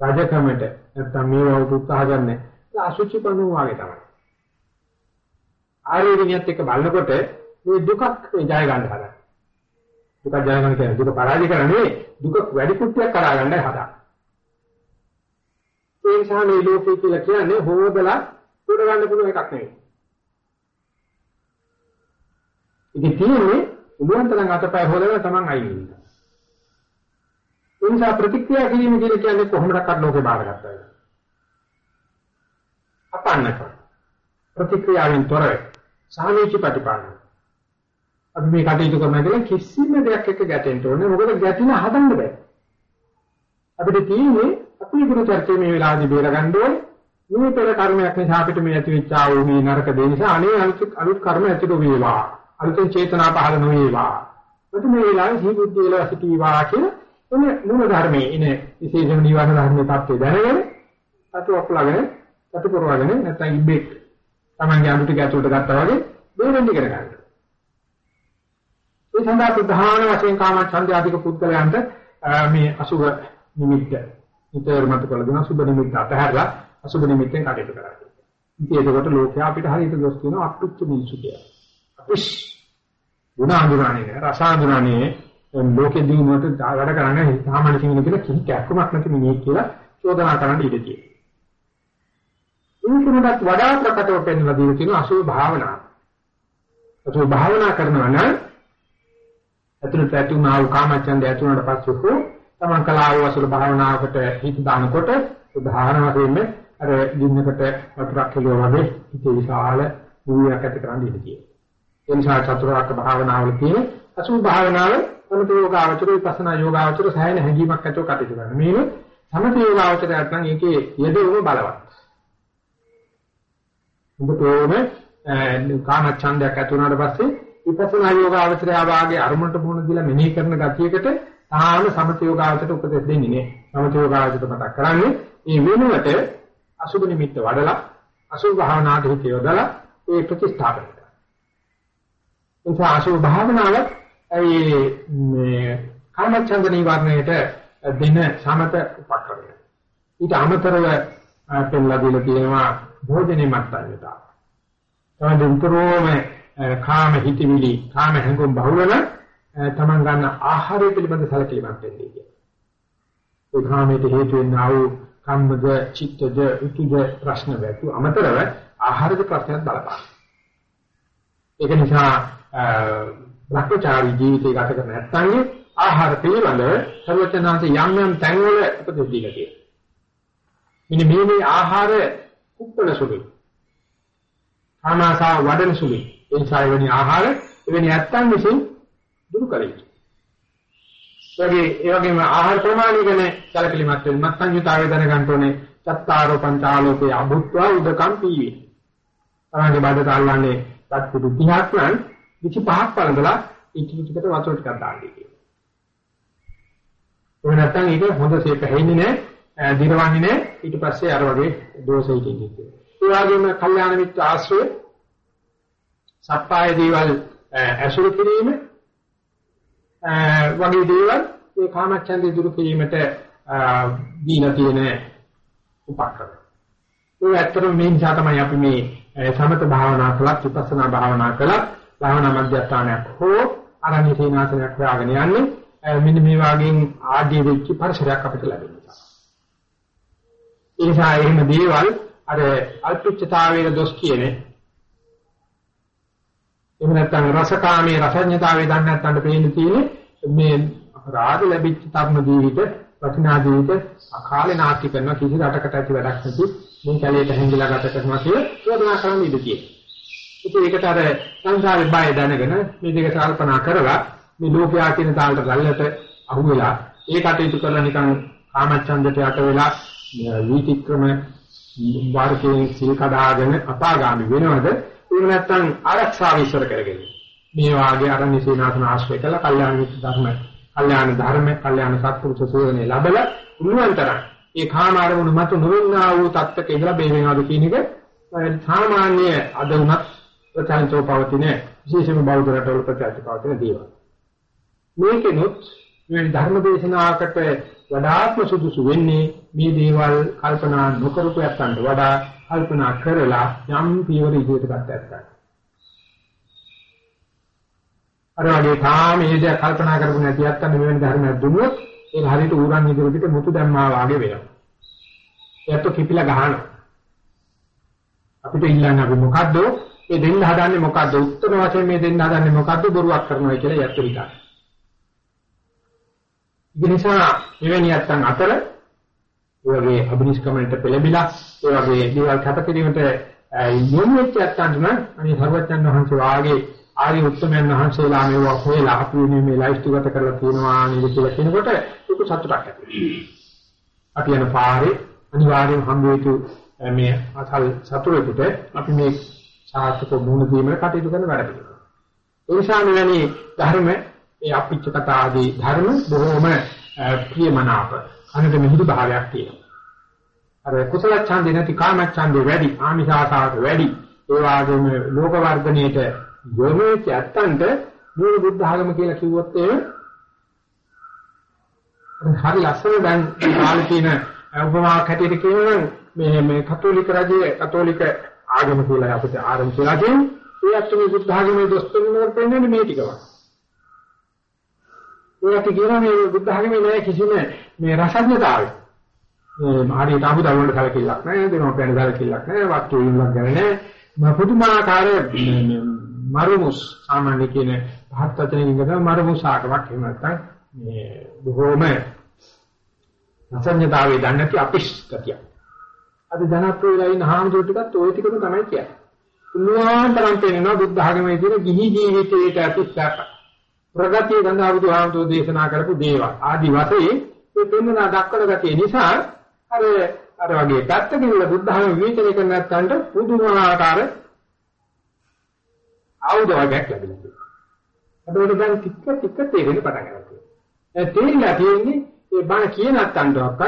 A: රජකමට නැත්තම් මේවා උත්සාහ ගන්න. ඒ අසුචි පණු වගේ තමයි. ආර්ය විනයත් එක්ක බලනකොට මේ දුකක් ජය ගන්න හදන. දුක ජය ගන්න කියන්නේ දුක පරාජය කරන්නේ දුක වැඩි කුට්ටියක් කරා ගන්නයි හදන්නේ. ඒ නිසා මේ ලෝකේ කියලා කියන්නේ හොදලා උඩ ගන්න පුළුවන් එකක් නෙවෙයි. ඉතින් තියෙන්නේ උඹන් තරම් අතපය හොදලා තමන් අයින් වෙනවා. ඒ නිසා ප්‍රතික්‍රියා කිරීම කියලා කියන්නේ කොහොමදක්වත් ලෝකේ බාරගත්තා වෙනවා. අපන්නක ප්‍රතික්‍රියාවෙන් තොර සාමීච ප්‍රතිපාදන. අපි මේ කටයුතු කරනවා කියලා කිසිම දෙයක් එක්ක ගැටෙන්න ඕනේ. මොකද ගැටින හදන්න බෑ. අපිට තියෙන්නේ අපි ගුරු චර්චේ මේ වෙලාවේදී බේර ගන්න ඕනේ. මේ පෙර කර්මයක් නිසා අපිට මේ ඇති වෙච්ච ආ වූ මේ නරක දේ නිසා අනේ අලුත් අලුත් කර්ම ඇතිව වේවා. අලුතෙන් චේතනා පහළ නොවේවා. මුතු මේ වෙලාවේ සීබුද්ධි වල සිටීවා කියලා එනේ මූල ධර්මයේ ඉනේ විශේෂම නිවන ධර්මයේ தත්ත්වය දැනගෙන අතු අකුලගෙන අතු පුරවගෙන නැත්නම් ඉබ්බෙක් Tamange අලුත් ගැතුලට ගත්තා වගේ දෙවෙනි ඉගෙන ගන්න. ඒ සඳහා ප්‍රධාන වශයෙන් කාම ඡන්ද ආධික පුද්ගලයන්ට මේ අසුභ නිමිත්ත නිතර මත කළ දෙන සුභ නිමිත්ත අතහැරලා අසුබ නිමිත්තෙන් කටයුතු කරන්නේ. ඉතින් ඒකකොට ලෝකයා අපිට හරියට දොස් කියනවා අපුච්ච මිනිසු කියලා. අපිස් ගුණ අඳුරන්නේ රස අඳුරන්නේ ලෝකෙ දිනුවට වැඩ කරන්නේ සාමාන්‍ය කෙනෙක් කියලා කිසි කැක්කමක් නැති මිනිහෙක් කියලා චෝදනා කරන්න ඉඩ තියෙනවා. ඒකනට වඩා ප්‍රකටව පෙන්වලා දීලා තියෙනවා අසුබ භාවනාව. අසුබ භාවනා කරනවා නම් අතුලට ඇතුණා වූ කාමචන්දය ඇතුණාට පස්සේ හෝ තමන් කලාව අසුබ භාවනාවකට හිත දානකොට උදාහරණ වශයෙන් අර ගින්නකට වතුරක් කෙලුවා වගේ හිතේ විශාල මුලියක් ඇති කරන්න ඉඩ තියෙනවා. ඒ නිසා චතුරාර්ය භාවනාවල තියෙන අසුභ භාවනාව සමත යෝගාවචර විපස්සනා යෝගාවචර සෑහෙන හැඟීමක් ඇතුව කටයුතු කරන. මේ සමත යෝගාවචරයක් නම් ඒකේ යෙදෙවම බලවත්. උඹතෝම කාම ඡන්දයක් ඇති වුණාට පස්සේ විපස්සනා යෝගාවචරය ආවාගේ අරමුණට මුහුණ දීලා මෙනෙහි කරන ගතියකට තාම සමත යෝගාවචරයට උපදෙස් දෙන්නේ නෑ. සමත යෝගාවචරයට මතක් කරන්නේ මේ වෙනුවට අසුබ නිමිත්ත වඩලා අසුබ භාවනාවට හිත යොදලා ඒ ප්‍රතිස්ථාපනය කරනවා. එනිසා අසුබ භාවනාව ඒ මේ කාමච්ඡන්ද නිවාරණයට දෙන සමත උපක්‍රමය. ඊට අමතරව පෙන්ලා දීලා තියෙනවා භෝජනේ මත්තන්‍යතා. තමයි උතරෝම කාම හිතවිලි කාම හැඟුම් බහුලන තමන් ගන්න ආහාරය පිළිබඳ සැලකිලිමත් වෙන්නේ කියන. ඒ කාමයට හේතු වෙනා වූ කම්මද චිත්තද උතුද ප්‍රශ්න වැතු අමතරව ආහාරද ප්‍රශ්නත් බලපාන. ඒක නිසා භ්‍රමචාරී ජීවිතය ගත කර නැත්නම් ආහාර පිළිබඳව සර්වචනාංශ යම් යම් තැන්වල උපදෙස් දීලා තියෙනවා. මෙන්න මේ මේ ආහාර කුප්පන සුළුයි. ආනාසා වඩන සුළුයි. ඒ නිසා එවැනි ආහාර එවැනි නැත්තම් විසින් දුරු කරේ. ඒගේ ඒ වගේම ආහාර ප්‍රමාණය ගැන සැලකිලිමත් වෙන්න මත්සංයුතාවය දැනගන්න ඕනේ. චත්තාරෝ පංචාලෝකේ අභුත්වා උදකම් පීවි. තමයි බඩ තාල්වන්නේ දත් පුදු 30ක් නම් 25ක් වළඳලා ඉක්කි ටිකට වතුර ටිකක් දාන්නේ කියනවා. ඒ නැත්තම් ඒක හොඳ සේප හැෙන්නේ නැහැ, දිරවන්නේ නැහැ. ඊට පස්සේ අර වගේ දෝෂයකින් ඉන්නේ. ඒ වගේම කල්යාණ මිත්‍ර ආශ්‍රය සප්පාය දේවල් ඇසුරු කිරීම වගේ දේවල් ඒ කාමච්ඡන්දේ දුරු කිරීමට දීලා තියෙන උපක්‍රම. ඒ ඇත්තටම මේ නිසා තමයි අපි මේ සමත භාවනා කළත් විපස්සනා භාවනා කළත් භාවනා මධ්‍යස්ථානයක් හෝ අරණ්‍ය සේනාසනයක් හොයාගෙන යන්නේ මෙන්න මේ වගේ ආදී වෙච්ච පරිසරයක් අපිට ලැබෙනවා. ඒ නිසා එහෙම දේවල් අර අල්පිච්ඡතාවයේ දොස් කියන්නේ එහෙම නැත්නම් රසකාමයේ රසඥතාවයේ දන්නේ නැත්නම් පේන්නේ තියෙන්නේ මේ අපරාධ ලැබිච්ච තරුණ ජීවිත වටිනා ජීවිත අකාලේ නාස්ති කරන කිසි රටකට ඇති වැඩක් නැති මේ කැලේට හැංගිලා ගත කරනවා කියලා චෝදනා කරන්න ඉඩ තියෙනවා. ඉතින් ඒකට අර සංසාරේ බය දැනගෙන මේ දෙක කල්පනා කරලා මේ ලෝකයා කියන තාලට ගල්ලට අහු වෙලා ඒ කටයුතු කරලා නිකන් කාමච්ඡන්දට යට වෙලා වීතික්‍රම වාර්කේ සිල් කඩාගෙන අපාගාමි වෙනවද ඒක නැත්තම් ආරක්ෂාව ඉස්සර කරගෙන. මේ වාගේ අරණ්‍ය සීනාසන ආශ්‍රය කළා කල්යාණ මිත්‍ර ධර්ම කල්යාණ ධර්ම කල්යාණ සත්පුරුෂ සෝවනේ ලැබලා උන්වන්තර ඒ කාම ආරමුණු මත නොවෙන්නා වූ தත්තක ඉඳලා බේරෙනවද කියන එක සාමාන්‍ය අද උනත් ප්‍රචාරතෝ පවතින විශේෂම බෞද්ධ රටවල ප්‍රචාරිත පවතින දේවල්. මේකෙනොත් මේ ධර්ම දේශනාවකට වඩාත්ම සුදුසු වෙන්නේ මේ දේවල් කල්පනා නොකරපු යත්තන්ට වඩා කල්පනා කරලා යම් පියවර ඉදිරියට ගත හැකියි. අර වගේ තාම මේ දේ කල්පනා කරපු නැති යත්තන් මෙවැනි ධර්මයක් දුන්නොත් ඒක හරියට ඌරන් ඉදිරියට මුතු දැම්මා වාගේ වෙනවා. ඒත් කිපිලා ගහනවා. අපිට ඉල්ලන්නේ අපි මොකද්ද? ඒ දෙන්න හදන්නේ මොකද්ද? උත්තර වශයෙන් මේ දෙන්න හදන්නේ මොකද්ද? බොරුවක් කරනවා කියලා යත් විකාරයි. ඒ නිසා මෙවැනි නැත්තන් අතර ඒ වගේ අභිනිෂ්ක්‍මණයට පෙළඹිලා ඒ වගේ දේවල් කැපකිරීමට යොමු වෙච්ච නැත්තන් නම් අනේ සර්වඥන් වහන්සේ වාගේ ආර්ය උත්තමයන් වහන්සේලා මේවා හොයලා අපි මේ ලයිස්තු ගත කරලා තියෙනවා නේද කියලා කියනකොට ඒක සතුටක් ඇති අපි යන පාරේ අනිවාර්යෙන් හම් වේතු මේ අසල් සතුරෙකුට අපි මේ සාර්ථක මුණ දීමකට කටයුතු කරන වැඩ පිළිවෙල. ඒ නිසා මෙවැනි ධර්ම ඒ අපිච්ච කතා ආදී ධර්ම බොහෝම ප්‍රියමනාප අනද මිහිරි භාවයක් තියෙනවා. අර කුසල ඡන්දේ නැති කාම ඡන්දේ වැඩි ආමිෂාසාවට වැඩි ඒ වගේම ලෝක වර්ධනයේට යොමුච්ච ඇත්තන්ට මූල බුද්ධ ආගම කියලා කිව්වොත් ඒ හරි ලස්සන දැන් කාලේ තියෙන උපමාවක් හැටියට කියනනම් මේ මේ කතෝලික රජයේ කතෝලික ආගම කියලා අපිට ආරම්භ කළා කියන්නේ ඒ අත්මේ බුද්ධ ආගමේ දොස්තර නෝර පෙන්වන්නේ මේ ටිකවත්. ඒකට කියනවා මේ බුද්ධ ආගමේ නෑ කිසිම මේ රසඥතාවය. මේ හරියට අමුද වලට කලකිල්ලක් නෑ දෙනවා පෑන කලකිල්ලක් නෑ වස්තු වලින් ගැන නෑ පුදුමාකාර මරුමුස් සාමාන්‍ය කියන පහත් වචනකින් කියන මරුමුස් ආගමක් එහෙම නැත්නම් මේ බොහෝම රසඥතාවයේ දන්නේ නැති අපිෂ් ගතිය. අද ජනප්‍රිය වෙලා ඉන්න හාමුදුරුවෝ ටිකත් ওই ටිකම තමයි කියන්නේ. උන්වහන්තරම් පෙන්නනවා බුද්ධ ආගමේ තියෙන ගිහි ජීවිතයට ඇති සැප. ප්‍රගතිය සඳහා බුදුහාමුදුරෝ දේශනා කරපු දේවල් ආදි වශයෙන් මේ පෙන්වනා දක්වන ගතිය නිසා අර අර වගේ පැත්තකින් උල බුද්ධහම විවේචනය කරන නැත්තන්ට පුදුමාකාර ආයුධ වර්ගයක් ලැබෙනවා. අපිට දැන් ටික ටික තේරෙන්න පටන් ගන්නවා. ඒ තේරිලා තියෙන්නේ ඒ බණ කියන නැත්තන්ටවත්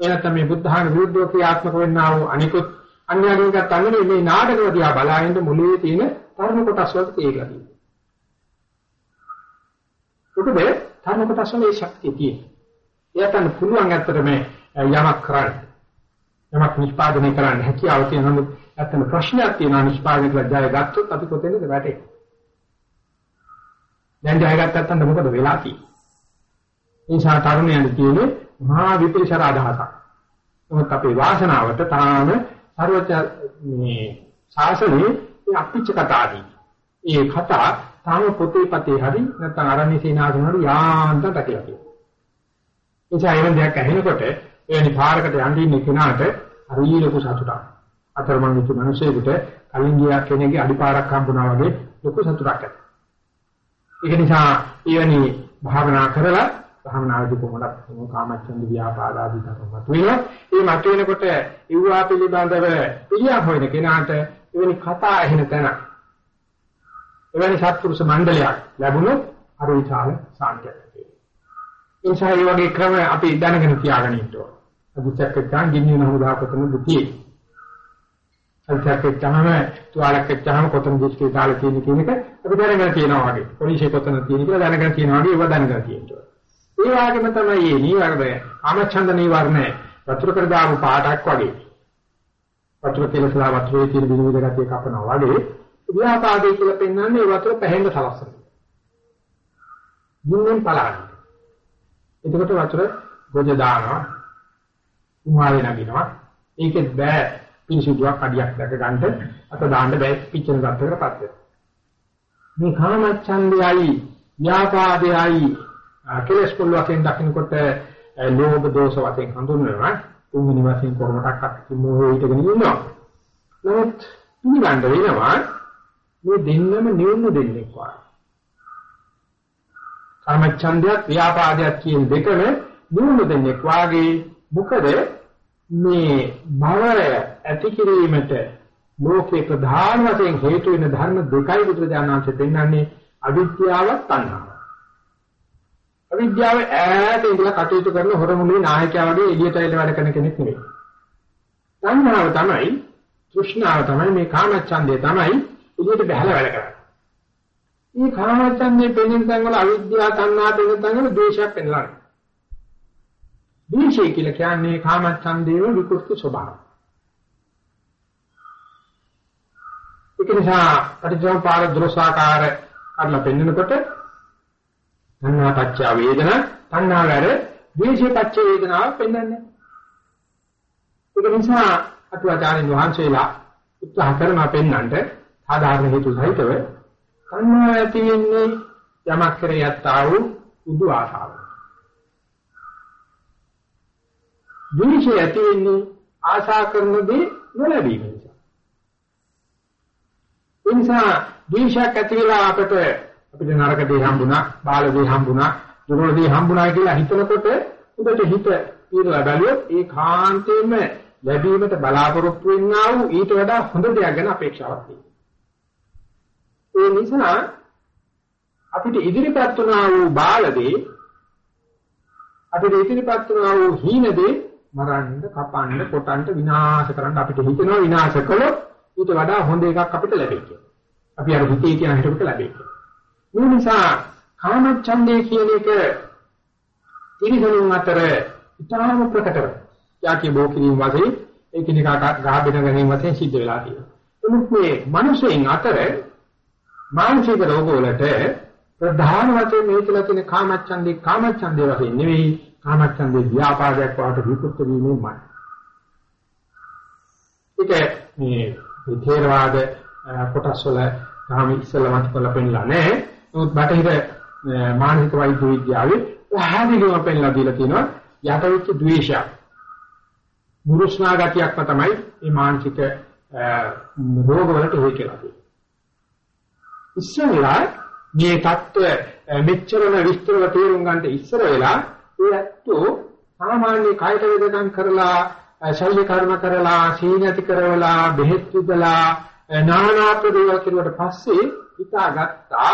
A: ඒ නැත්තම් මේ බුද්ධහම විරුද්ධව ක්‍රියාත්මක වෙන්නා වූ අනිකුත් අන්‍යයන්ගත් අන්නේ මේ නාටකව දිහා බලාගෙන මුලේ තියෙන ධර්ම කොටස් වලට තේරලා තියෙනවා. මොකද ධර්ම කොටස් වල ඒ ශක්තිය තියෙනවා. එයාට පුළුවන් ඇත්තට මේ යමක් කරන්න. යමක් නිෂ්පාදනය කරන්න හැකියාව තියෙන නමුත් ඇත්තට ප්‍රශ්නයක් තියෙනවා නිෂ්පාදනය කරලා ජය ගත්තොත් අපි කොතැනද වැටෙන්නේ? දැන් ජය ගත්තත් අන්න මොකද වෙලා තියෙන්නේ? ඒ නිසා තරුණයන් කියන්නේ මහා විපිලිසර අදහසක්. නමුත් අපේ වාසනාවට තාම සර්වච මේ ශාසනයේ අපිච්ච කතාදී. ඒ කතා තාම පොතේ පතේ හරි නැත්නම් අරණ්‍ය සේනාසන වල යාන්තම් රැකලා තියෙනවා. ඒ නිසා එවැනි දෙයක් ඇහෙනකොට එවැනි පාරකට යන්න ඉන්න කෙනාට හරි ලොකු සතුටක්. අතරමං වෙච්ච මිනිසෙකුට කලින් ගියා කෙනෙක්ගේ අඩිපාරක් හම්බුනා වගේ ලොකු සතුටක් ඇති. ඒක නිසා එවැනි භාවනා කරලා භාවනාදී කොහොමද කාමච්ඡන්ද ව්‍යාපාද ආදී ධර්ම මතුවෙනවා. ඒ මතුවෙනකොට ඉව්වා පිළිබඳව පිළියම් හොයන කෙනාට එවැනි කතා ඇහෙන තැන එවැනි සත්පුරුෂ මණ්ඩලයක් ලැබුණොත් අර විචාල සාන්තියක් ඇති වෙනවා. ඒ නිසා මේ වගේ ක්‍රම අපි දැනගෙන තියාගෙන ඉන්න ඕන. අදුචක්කයන් ගින්නින හමුදා කොතන දුතියි. අදුචක්කයන්ම තුවාලකච්චාම කොතන දිස්කේ දාලා තියෙන කියන එක අපි දැනගෙන තියෙනවා වගේ. පොලිසිය කොතන තියෙන කියලා දැනගෙන තියෙනවා වගේ ඒව දැනගෙන තියෙනවා. ඒ වගේම තමයි මේ නීවරණ කාමච්ඡන්ද නීවරණ වතුර කර දාපු පාටක් වගේ. වතුර කෙලසලා වතුරේ තියෙන විවිධ ගතිය කපනවා වගේ ව්‍යාපාදේ කියලා පෙන්වන්නේ ඒ වතුර පැහැෙන්න සලස්සන. දුන්නෙන් පලාන. එතකොට වතුර ගොජ දානවා. උමාවේ නගිනවා. ඒකෙත් බෑ පිරිසුදුවක් අඩියක් දැක ගන්නට අත දාන්න බෑ පිච්චෙන තත්ත්වයකටපත් වෙනවා. මේ කාමච්ඡන්දයයි ව්‍යාපාදයයි කෙලස් පොල් වශයෙන් දකින්නකොට ලෝභ දෝෂ වශයෙන් හඳුන්වනවා. තුන්වෙනි වශයෙන් කොරමටක් මොහේ හිටගෙන ඉන්නවා. නමුත් පිළිගන්න වෙනවා මේ දෙන්නම නිවුණු දෙන්නෙක් වගේ. කාමච්ඡන්දයක් ව්‍යාපාදයක් කියන දෙකම නිවුණු දෙන්නෙක් වාගේ මොකද මේ භවය ඇති කිරීමට ලෝකේ ප්‍රධාන වශයෙන් හේතු වෙන ධර්ම දෙකයි බුදුරජාණන්සේ පෙන්වන්නේ අවිද්‍යාවත් තණ්හාව. අවිද්‍යාව ඈත ඉඳලා කටයුතු කරන හොරමුණේ නායකයා වගේ එළියට එළ වැඩ කරන කෙනෙක් නෙවෙයි. තණ්හාව තමයි, තෘෂ්ණාව තමයි මේ කාමච්ඡන්දය තමයි එළියට බහලා වැඩ කරන්නේ. මේ කාමච්ඡන්දේ පෙනෙන තැන් වල අවිද්‍යාව තණ්හා පෙනෙන තැන් වල ද්වේෂයක් පෙන්නනවා. ද්වේෂය කියලා කියන්නේ කාමච්ඡන්දේව විකෘති ස්වභාවය. ඒක නිසා පටිච්චසමුපාද දෘශ්‍යාකාර කරලා පෙන්නකොට තණ්හා පච්ච වේදනා තණ්හා වැඩ ද්වේෂ පච්ච වේදනාව පෙන්වන්නේ. ඒක නිසා අතුවාචාරින් වහන්සේලා උත්සාහ කරනවා පෙන්වන්නට සාධාරණ හේතු සහිතව තණ්හා ඇති වෙන්නේ යමක් කරේ යත්තා වූ උදු ආශාව. ද්වේෂය ඇති වෙන්නේ ආශා කරන දේ නොලැබීම නිසා. ඒ නිසා ද්වේෂයක් ඇති වෙලා අපට අපිට නරක දේ හම්බුණා, බාල දේ හම්බුණා, දුර්වල දේ හම්බුණා කියලා හිතනකොට උදට හිත පිරලා බැලුවොත් ඒ කාන්තේම ලැබීමට බලාපොරොත්තු වෙන්නා වූ ඊට වඩා හොඳ දෙයක් ගැන අපේක්ෂාවක් තියෙනවා. ඒ නිසා අපිට ඉදිරිපත් වුණා වූ බාලදී අපිට ඉදිරිපත් වුණා වූ හීනදී මරන්න, කපන්න, කොටන්න, විනාශ කරන්න අපිට හිතෙනවා විනාශ කළොත් ඊට වඩා හොඳ එකක් අපිට ලැබෙයි කියලා. අපි අර හිතේ කියන හිතකට ලැබෙයි කියලා. මේ නිසා කාමච්ඡන්දේ කියන එක තිරිසනුන් අතර ඉතාම ප්‍රකටව යාකි බෝකිනින් වශයෙන් ඒකිනෙකා ගහ බෙද ගැනීම වශයෙන් සිද්ධ වෙලා තියෙනවා. එමුත් මේ මිනිසෙන් අතර මානසික රෝග වලට ප්‍රධාන වශයෙන් මේ තුළ තියෙන කාමච්ඡන්දේ කාමච්ඡන්දේ වශයෙන් නෙවෙයි කාමච්ඡන්දේ ව්‍යාපාදයක් වාට විකෘත වීමෙන්මයි. ඒක මේ ථේරවාද කොටස් වල තාම ඉස්සෙල්ලා මත කරලා පෙන්නලා නැහැ. නමුත් බටහිර මානසික වෛද්‍ය විද්‍යාවේ පහදිනව පෙන්නලා දීලා තියෙනවා යටවෙච්ච ද්වේෂය. මුරුස්නා ගතියක්ම තමයි මේ මානසික රෝගවලට හේතු කියලා තියෙන්නේ. ඉස්සෙල්ලා මේ தত্ত্ব මෙච්චරම විස්තරව තේරුම් ගන්නට ඉස්සර වෙලා ඒ ඇත්තෝ සාමාන්‍ය කායික වේදකම් කරලා ශල්‍ය කර්ම කරලා සීනති කරවලා බෙහෙත් විදලා නානා ප්‍රදේව කෙරුවට පස්සේ හිතාගත්තා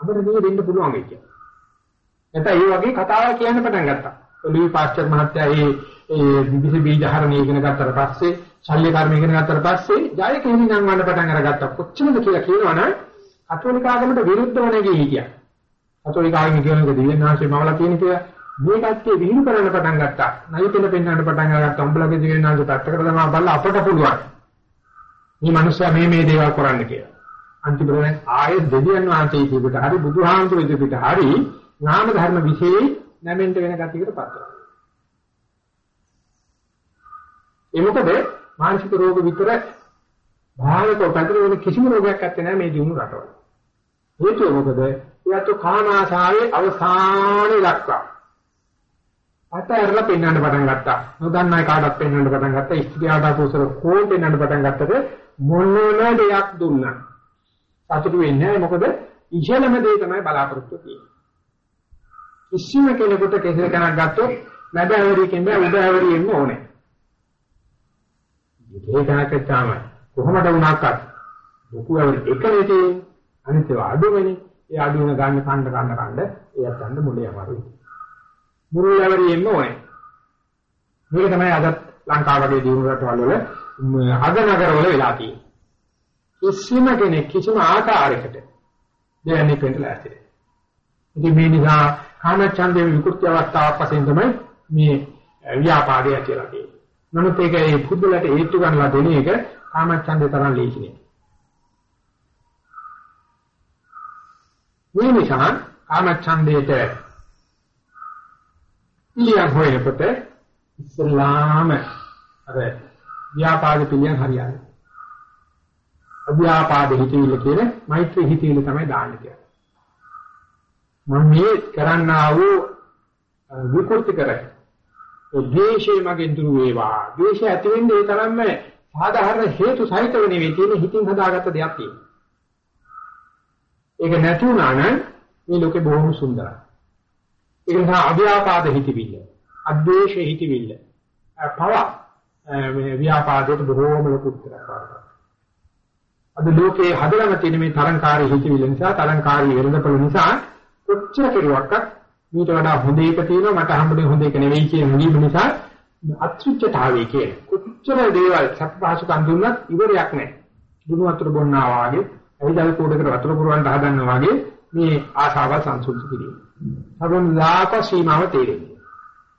A: අපිට මේ දෙන්න පුළුවන් වෙයි කියලා. නැත්නම් ඒ වගේ කතාවක් කියන්න පටන් ගත්තා. ලුයි පාස්චර් මහත්තයා ඒ ඒ විවිධ බීජහරණ ඉගෙන ගත්තට පස්සේ ශල්‍ය කර්ම ඉගෙන ගත්තට පස්සේ ජය කෙනිනම් වන්න පටන් අරගත්තා. කොච්චරද කියලා කියනවනම් කතෝලික ආගමට විරුද්ධව නැගී හිටියා. අතෝයි කාගෙන් කියනක දිව්‍යනාංශේ මවලා තියෙන කියලා මේ කට්ටිය විහිළු කරන්න පටන් ගත්තා. නයිතල පෙන්වන්න පටන් ගත්තා. උඹලගේ දිව්‍යනාංශ පැත්තකට තමයි බලලා අපට පුළුවන්. මේ මිනිස්සයා මේ මේ දේවල් කරන්න කියලා. අන්තිමට දැන් ආයෙත් දෙවියන් වහන්සේ ඉදිරියට හරි බුදුහාමුදුරු ඉදිරියට හරි නාම ධර්ම විශේෂ නැමෙන්න වෙන ගතියකට පත් වෙනවා. ඒ මොකද මානසික රෝග විතර භාවික පැතිර වෙන කිසිම රෝගයක් නැත්තේ නෑ මේ දිනු රටවල. හේතුව මොකද? ඒත් කාමාශාවේ අවසානයේ ලක්වා. අතහැරලා පෙන්වන්න පටන් ගත්තා. නොදන්නයි කාටවත් පෙන්වන්න පටන් ගත්තා. ස්ත්‍රියට අපෝසර කෝල් පෙන්වන්න පටන් ගත්තද මොනම දෙයක් දුන්නා. සතුටු වෙන්නේ නැහැ. මොකද ඉහළම දේ තමයි බලාපොරොත්තු වෙන්නේ. කිසිම කෙනෙකුට කෙසෙල් කනක් ගත්තොත් මැද ඇවරියකින් බෑ උඩ ඇවරියෙන්න ඕනේ. ඒක කනකටම කොහොමද වුණාක්වත් ලොකු ඇවරි එකනේ තියෙන්නේ. අනිත් ඒවා අඩුවෙනේ. ඒ අඩු වෙන ගන්න කන්න කන්න කන්න ඒත් ගන්න මුලේ අමාරුයි. මුල් ඇවරියෙන්න ඕනේ. මේක තමයි අද ලංකාව වගේ දියුණු රටවල් වල අග නගරවල වෙලා තියෙන්නේ. කිසිම කෙනෙක් කිසිම ආකාරයකට දෙයක් වෙන්න ලෑස්ති නැහැ. ඉතින් මේ නිසා කාමච්ඡන්දේ විකෘති අවස්ථාවක් වශයෙන් තමයි මේ ව්‍යාපාදය කියලා කියන්නේ. නමුත් ඒක ඒ පුදුලට හේතු ගන්නලා දෙන එක කාමච්ඡන්දේ තරම් ලේසි නෑ. මේ නිසා කාමච්ඡන්දේට ඉලියක් හොයනකොට ඉස්ලාම අර ව්‍යාපාද පිළියම් හරියන්නේ. අව්‍යාපාද හිතවිල්ල කියන මෛත්‍රී හිතවිල්ල තමයි දාන්නේ කියන්නේ. මම මේ කරන්නා වූ විකෘති කරයි. ඒ ද්වේෂය මගෙන් දුර වේවා. ද්වේෂය ඇති වෙන්නේ ඒ තරම්ම සාධාරණ හේතු සහිතව නෙවෙයි තියෙන හිතින් හදාගත්ත දෙයක් තියෙනවා. ඒක නැතුණා නම් මේ ලෝකේ බොහොම සුන්දරයි. ඒක නිසා අව්‍යාපාද හිතවිල්ල, අද්වේෂ හිතවිල්ල, පව මේ ව්‍යාපාදයට බොහොම ලොකු උත්තරයක් වඩනවා. අද ලෝකේ හදලම තියෙන මේ තරංකාරී හිතවිල්ල නිසා, තරංකාරී වෙරඳපළ නිසා කොච්චර කෙරුවක්වත් මීට වඩා හොඳ එක තියෙනවා මට හම්බුනේ හොඳ එක නෙවෙයි කියන මුලින්ම නිසා අත්‍රිච්ඡතාවය කියන කොච්චර දේවල් සත්පහසුකම් දුන්නත් ඉවරයක් නැහැ. දුනු වතුර බොන්නා වාගේ, ඇවිදල් කෝඩකට වතුර පුරවන්න හදනවා වාගේ මේ ආශාව සංසුද්ධ කිරීම. සබඳාක සීමාව තේරෙන්නේ.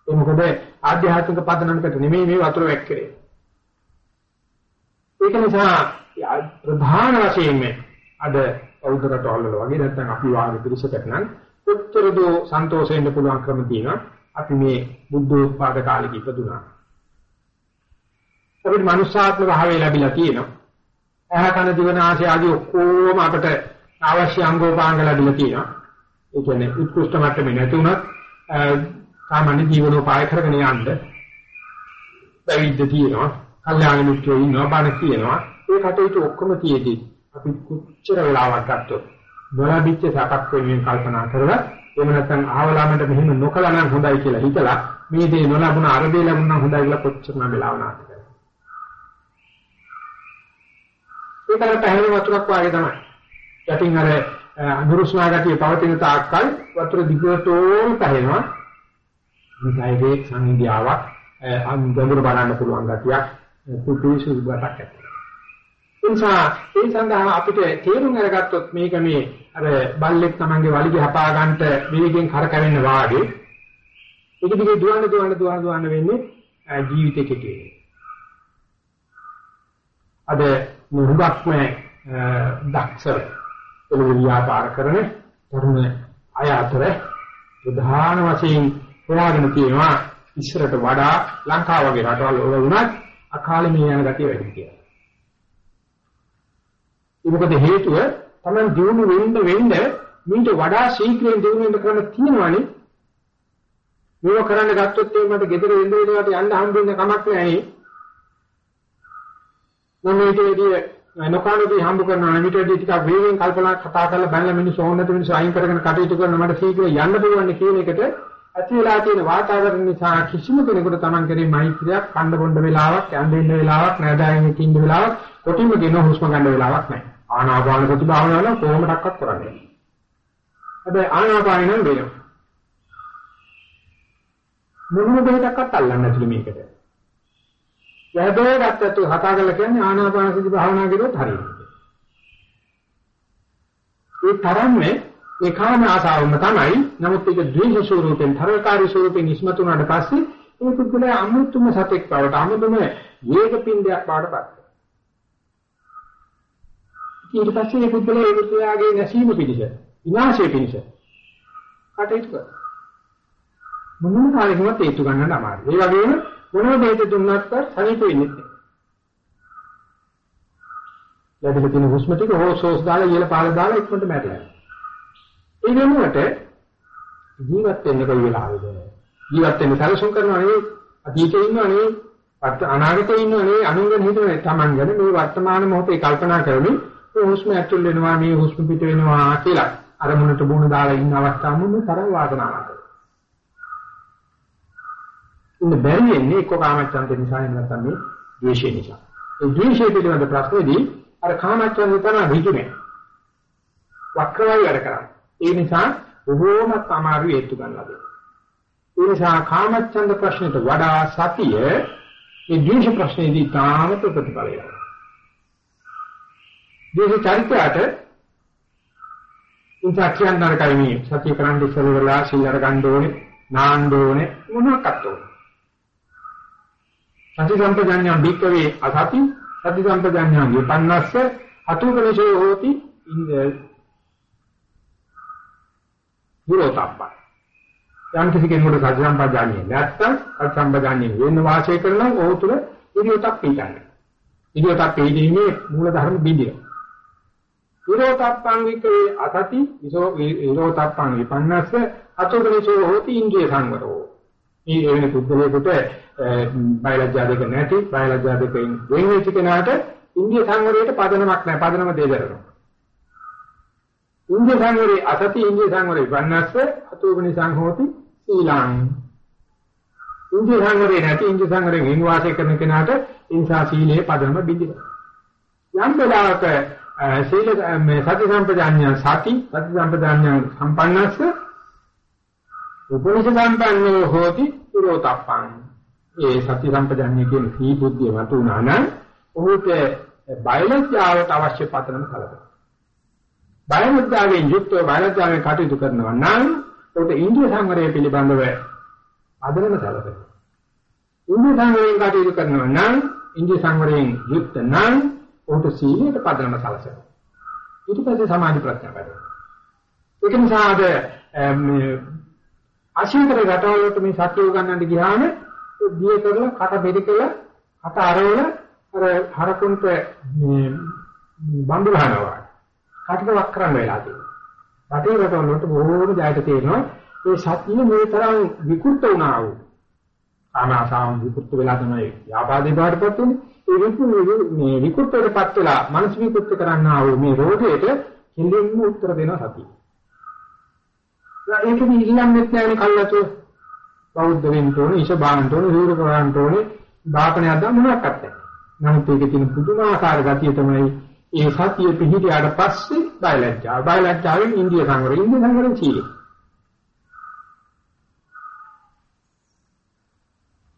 A: ඒ මොකද ආධ්‍යාත්මික පදනමකට නෙමෙයි මේ වතුර වැක්කේ. ඒක නිසා ප්‍රධාන වශයෙන් අද බෞද්ධ රටවල් වල වගේ නැත්නම් අපි වාගේ පිරිසකට නම් කොච්චර දෝ සන්තෝෂෙන්න පුළුවන් ක්‍රම තියෙනවා අපි මේ බුද්ධෝත්පාද කාලෙක ඉපදුනා අපිට මනුෂ්‍යාත්ම භාවය ලැබිලා තියෙනවා ඇහ කන දිවන ආශය ආදී ඔක්කොම අපට අවශ්‍ය අංගෝපාංග ලැබිලා තියෙනවා ඒ කියන්නේ උත්කෘෂ්ඨ මට්ටමේ නැතුණත් සාමාන්‍ය ජීවනෝපාය කරගෙන යන්න පැවිද්ද තියෙනවා කල්යාණ මිත්‍රයෝ ඉන්නවා බණ කියනවා ඒ කටයුතු ඔක්කොම තියේදී අපි කොච්චර වෙලාවක් ගත්තොත් නොලැබිච්ච සපක් වෙනුවෙන් කල්පනා කරලා එහෙම නැත්නම් ආවලාමට මෙහෙම නොකලා නම් හොඳයි කියලා හිතලා මේ දේ නොලැබුණ අර දේ ලැබුණා හොඳයි කියලා කොච්චර නම් වෙලාව නාස්ති කරනවා. ඒකට පැහැදිලි වතුරක් වාගේ තමයි. යටින් අර අනුරුස්නා ගතිය පවතින තාක්කල් වතුර දිගටම පැහැෙනවා. මේකයි සංහිඳියාවක් අන් ගැඹුරු බලන්න පුළුවන් ගතියක් පුදුසු බටක් ඇති. නිසා ඒ සඳහා අපිට තේරුම් අරගත්තොත් මේක මේ අර බල්ලෙක් Tamange වලිගය හපා ගන්නට වේගෙන් කරකැවෙන්න වාගේ ඒක දිගේ දුවන්න දුවන්න දුවන්න දුවන්න වෙන්නේ ජීවිතේ කෙටේ. අද මුහුබක්ම දක්ෂර එළව්‍යාපාර කරන තරුණ අය අතර ප්‍රධාන වශයෙන් හොයාගෙන තියෙනවා ඉස්සරට වඩා ලංකාව වගේ රටවල් වල වුණත් අකාලේ මේ යන ගතිය වැඩි කියලා. මොකද හේතුව තමයි දිනු වෙන්න වෙන්න මීට වඩා ශීඝ්‍රයෙන් දිනු වෙන්න කරන්න තියෙනවනේ. මේක කරන්න ගත්තොත් ඒ මට ගෙදර වෙන්න වෙනවට යන්න හම්බෙන්න කමක් නැහැ. මම මේකේදී නොකානෝදී හම්බ කරනවා නම් ඊට ටිකක් වේගෙන් කල්පනා කතා කරලා බැලලා මිනිස්සු ඕනට මිනිස්සු අයින් කරගෙන කටයුතු කරන මට ශීඝ්‍රයෙන් යන්න පුළුවන් කියන එකට ඇති වෙලා තියෙන වාතාවරණ නිසා කිසිම කෙනෙකුට Taman කරේ මෛත්‍රියක් කණ්ඩ බොණ්ඩ වෙලාවක් යන්න ඉන්න වෙලාවක් නැදායෙන් ඉන්න වෙලාවක් කොටින්ම ගෙන හුස්ම ගන්න වෙලාවක් නැහැ. ආනාපාන සති භාවනාව නම් කොහොමඩක්වත් කරන්නේ නැහැ. හැබැයි ආනාපාන නම් වෙනවා. මොනම දෙයකටවත් අල්ලන්නේ නැතිලු මේකට. යහදෝ ගත්තත් හතාගල කියන්නේ ආනාපාන සති භාවනා කරුවොත් හරියට. ඒ තරම්නේ ඒ කාම ආසාවම තමයි. නමුත් ඒක ද්වේෂ ස්වරූපෙන්, තරකාරී ස්වරූපෙන් ඉස්මතු වුණාට පස්සේ ඒ පුද්ගලයා අමුතුම සතෙක් බවට, අමුතුම වේග පින්ඩයක් බවට පත් ඊට පස්සේ මේ පුද්ගලයා ඒ පුද්ගලයාගේ නැසීම පිණිස, විනාශය පිණිස කටයුතු කරනවා. මොනම කාර්යයකවත් හේතු ගන්නට අමාරුයි. ඒ වගේම මොනම දෙයක දුන්නත් සනීප වෙන්නේ නැහැ. ලැබෙන තියෙන හුස්ම ටික හොස් හොස් දාලා ඉහළ පහළ දාලා ඉක්මනට මැරෙනවා. ඒ වෙනුවට ජීවත් වෙන්න කොයි වෙලාවෙද? ජීවත් වෙන්න සැලසුම් කරනවා නෙවෙයි, අතීතේ ඉන්නවා නෙවෙයි, අනාගතේ ඉන්නවා නෙවෙයි, අනුන්ගෙන් හිතන්නේ Taman ගැන මේ වර්තමාන මොහොතේ කල්පනා කරමින් මේ හුස්ම ඇතුල් වෙනවා, මේ හුස්ම පිට වෙනවා කියලා අරමුණට බුණ දාලා ඉන්න අවස්ථාවෙම තරම් වාදනාවක්. ඉන්න බැරි වෙන්නේ එක්ක කාමච්ඡන්ද නිසා නැත්නම් මේ ද්වේෂය නිසා. ඒ ද්වේෂය පිළිබඳ ප්‍රශ්නේදී අර කාමච්ඡන්ද තමයි විදුනේ. වක්‍රවයි වැඩ කරන්නේ. ඒ නිසා බොහෝමත් අමාරු හේතු ගන්නවා. ඒ නිසා කාමච්ඡන්ද ප්‍රශ්නෙට වඩා සතිය මේ ද්වේෂ ප්‍රශ්නේදී තාම ප්‍රතිඵලය. ද්වේෂ චරිතයට උන්ට කියන්න නරකයි මේ සතිය කරන්න ඉස්සර වෙලා සිල් අර ගන්න ඕනේ නාන්න ඕනේ මොනවාක්වත් ඕනේ. සති සම්පජාඤ්ඤං භික්කවේ අසති සති සම්පජාඤ්ඤං විපන්නස්ස අතුකලේශෝ හෝති විරෝතප්ප යම් කිසි කෙනෙකුට සති සම්පජාඤ්ඤය නැත්තම් සති සම්පජාඤ්ඤය වෙන වාසය කරනවා ඕ තුල විරෝතප් පිටන්නේ. විරෝතප් පිටීමේ මූල ධර්ම බිඳිය විරෝතප්පං විකේ අසති විරෝතප්පං විපන්නස්ස අතුකලේශෝ හෝති ඉන්ද්‍රිය සංවරෝ. මේ වෙන පුද්ගලයෙකුට බයලජ්ජා දෙක නැති බයලජ්ජා දෙකෙන් වෙන වෙච්ච කෙනාට ඉන්දිය සංවරයට පදනමක් නැහැ පදනම දෙදරනවා. ඉන්දිය සංවරේ අසති ඉන්දිය සංවරේ වන්නස්ස අතෝගනි සංහෝති සීලං. ඉන්දිය සංවරේ නැති ඉන්දිය සංවරේ වෙන වාසය කරන කෙනාට ඉන්සා සීලේ පදනම බිඳිනවා. යම් වෙලාවක සීල මේ සති සම්පදාන්‍ය සති සති සම්පදාන්‍ය සම්පන්නස්ස උපනිෂ සම්පන්නෝ හෝති පුරෝතප්පං. ඒ සති සම්පජන්‍ය කියන සී බුද්ධිය වතුනා නම් ඔහුට බයලජ්ජාවට අවශ්‍ය පතනම කලබල. බයලජ්ජාවෙන් යුක්තව බයලජ්ජාවෙන් කටයුතු කරනවා නම් ඔහුට ඉන්ද්‍රිය සංවරය පිළිබඳව අදනම සැලකෙනවා. ඉන්ද්‍රිය සංවරයෙන් කටයුතු කරනවා නම් ඉන්ද්‍රිය සංවරයෙන් යුක්ත නම් ඔහුට සීලයට පදනම සැලසෙනවා. ඊට පස්සේ සමාධි ප්‍රඥා වැඩෙනවා. ඒක නිසා අද අශීතර රටවල් වලට මේ සත්‍ය උගන්නන්න ගියාම දිය කරලා කට බෙරි කරලා කට අරවල අර හරකුන්ට මේ බම්බු ගන්නවා. කටට වක් කරන්න වෙලා තියෙනවා. රටේ රටවල් වලට බොහෝම ජයත තියෙනවා. ඒ සත්‍ය මේ තරම් විකෘත වුණා වූ ආනාසාව විකෘත වෙලා තමයි ව්‍යාපාදේ බාටපත් වෙන්නේ. ඒ විකෘත මේ විකෘතවටපත් වෙලා මනස විකෘත කරන්නා වූ මේ රෝගයට කෙලින්ම උත්තර දෙනවා සතිය. ඒකෙදි ඉල්ලන්නෙත් නැහැ කල්ලාතු බෞද්ධ වෙන්න ඕනේ, ඉෂ බාන්න ඕනේ, රූර කරන්න ඕනේ, දාපනයක් දාන්න මොනවත් නැහැ. නමුත් ඒකේ තියෙන පුදුමාකාර ගතිය තමයි ඒ සතිය පිහිටියාට පස්සේ බයලජ්ජා. බයලජ්ජාවෙන් ඉන්දිය සංවරය, ඉන්දිය සංවරයෙන් සීලය.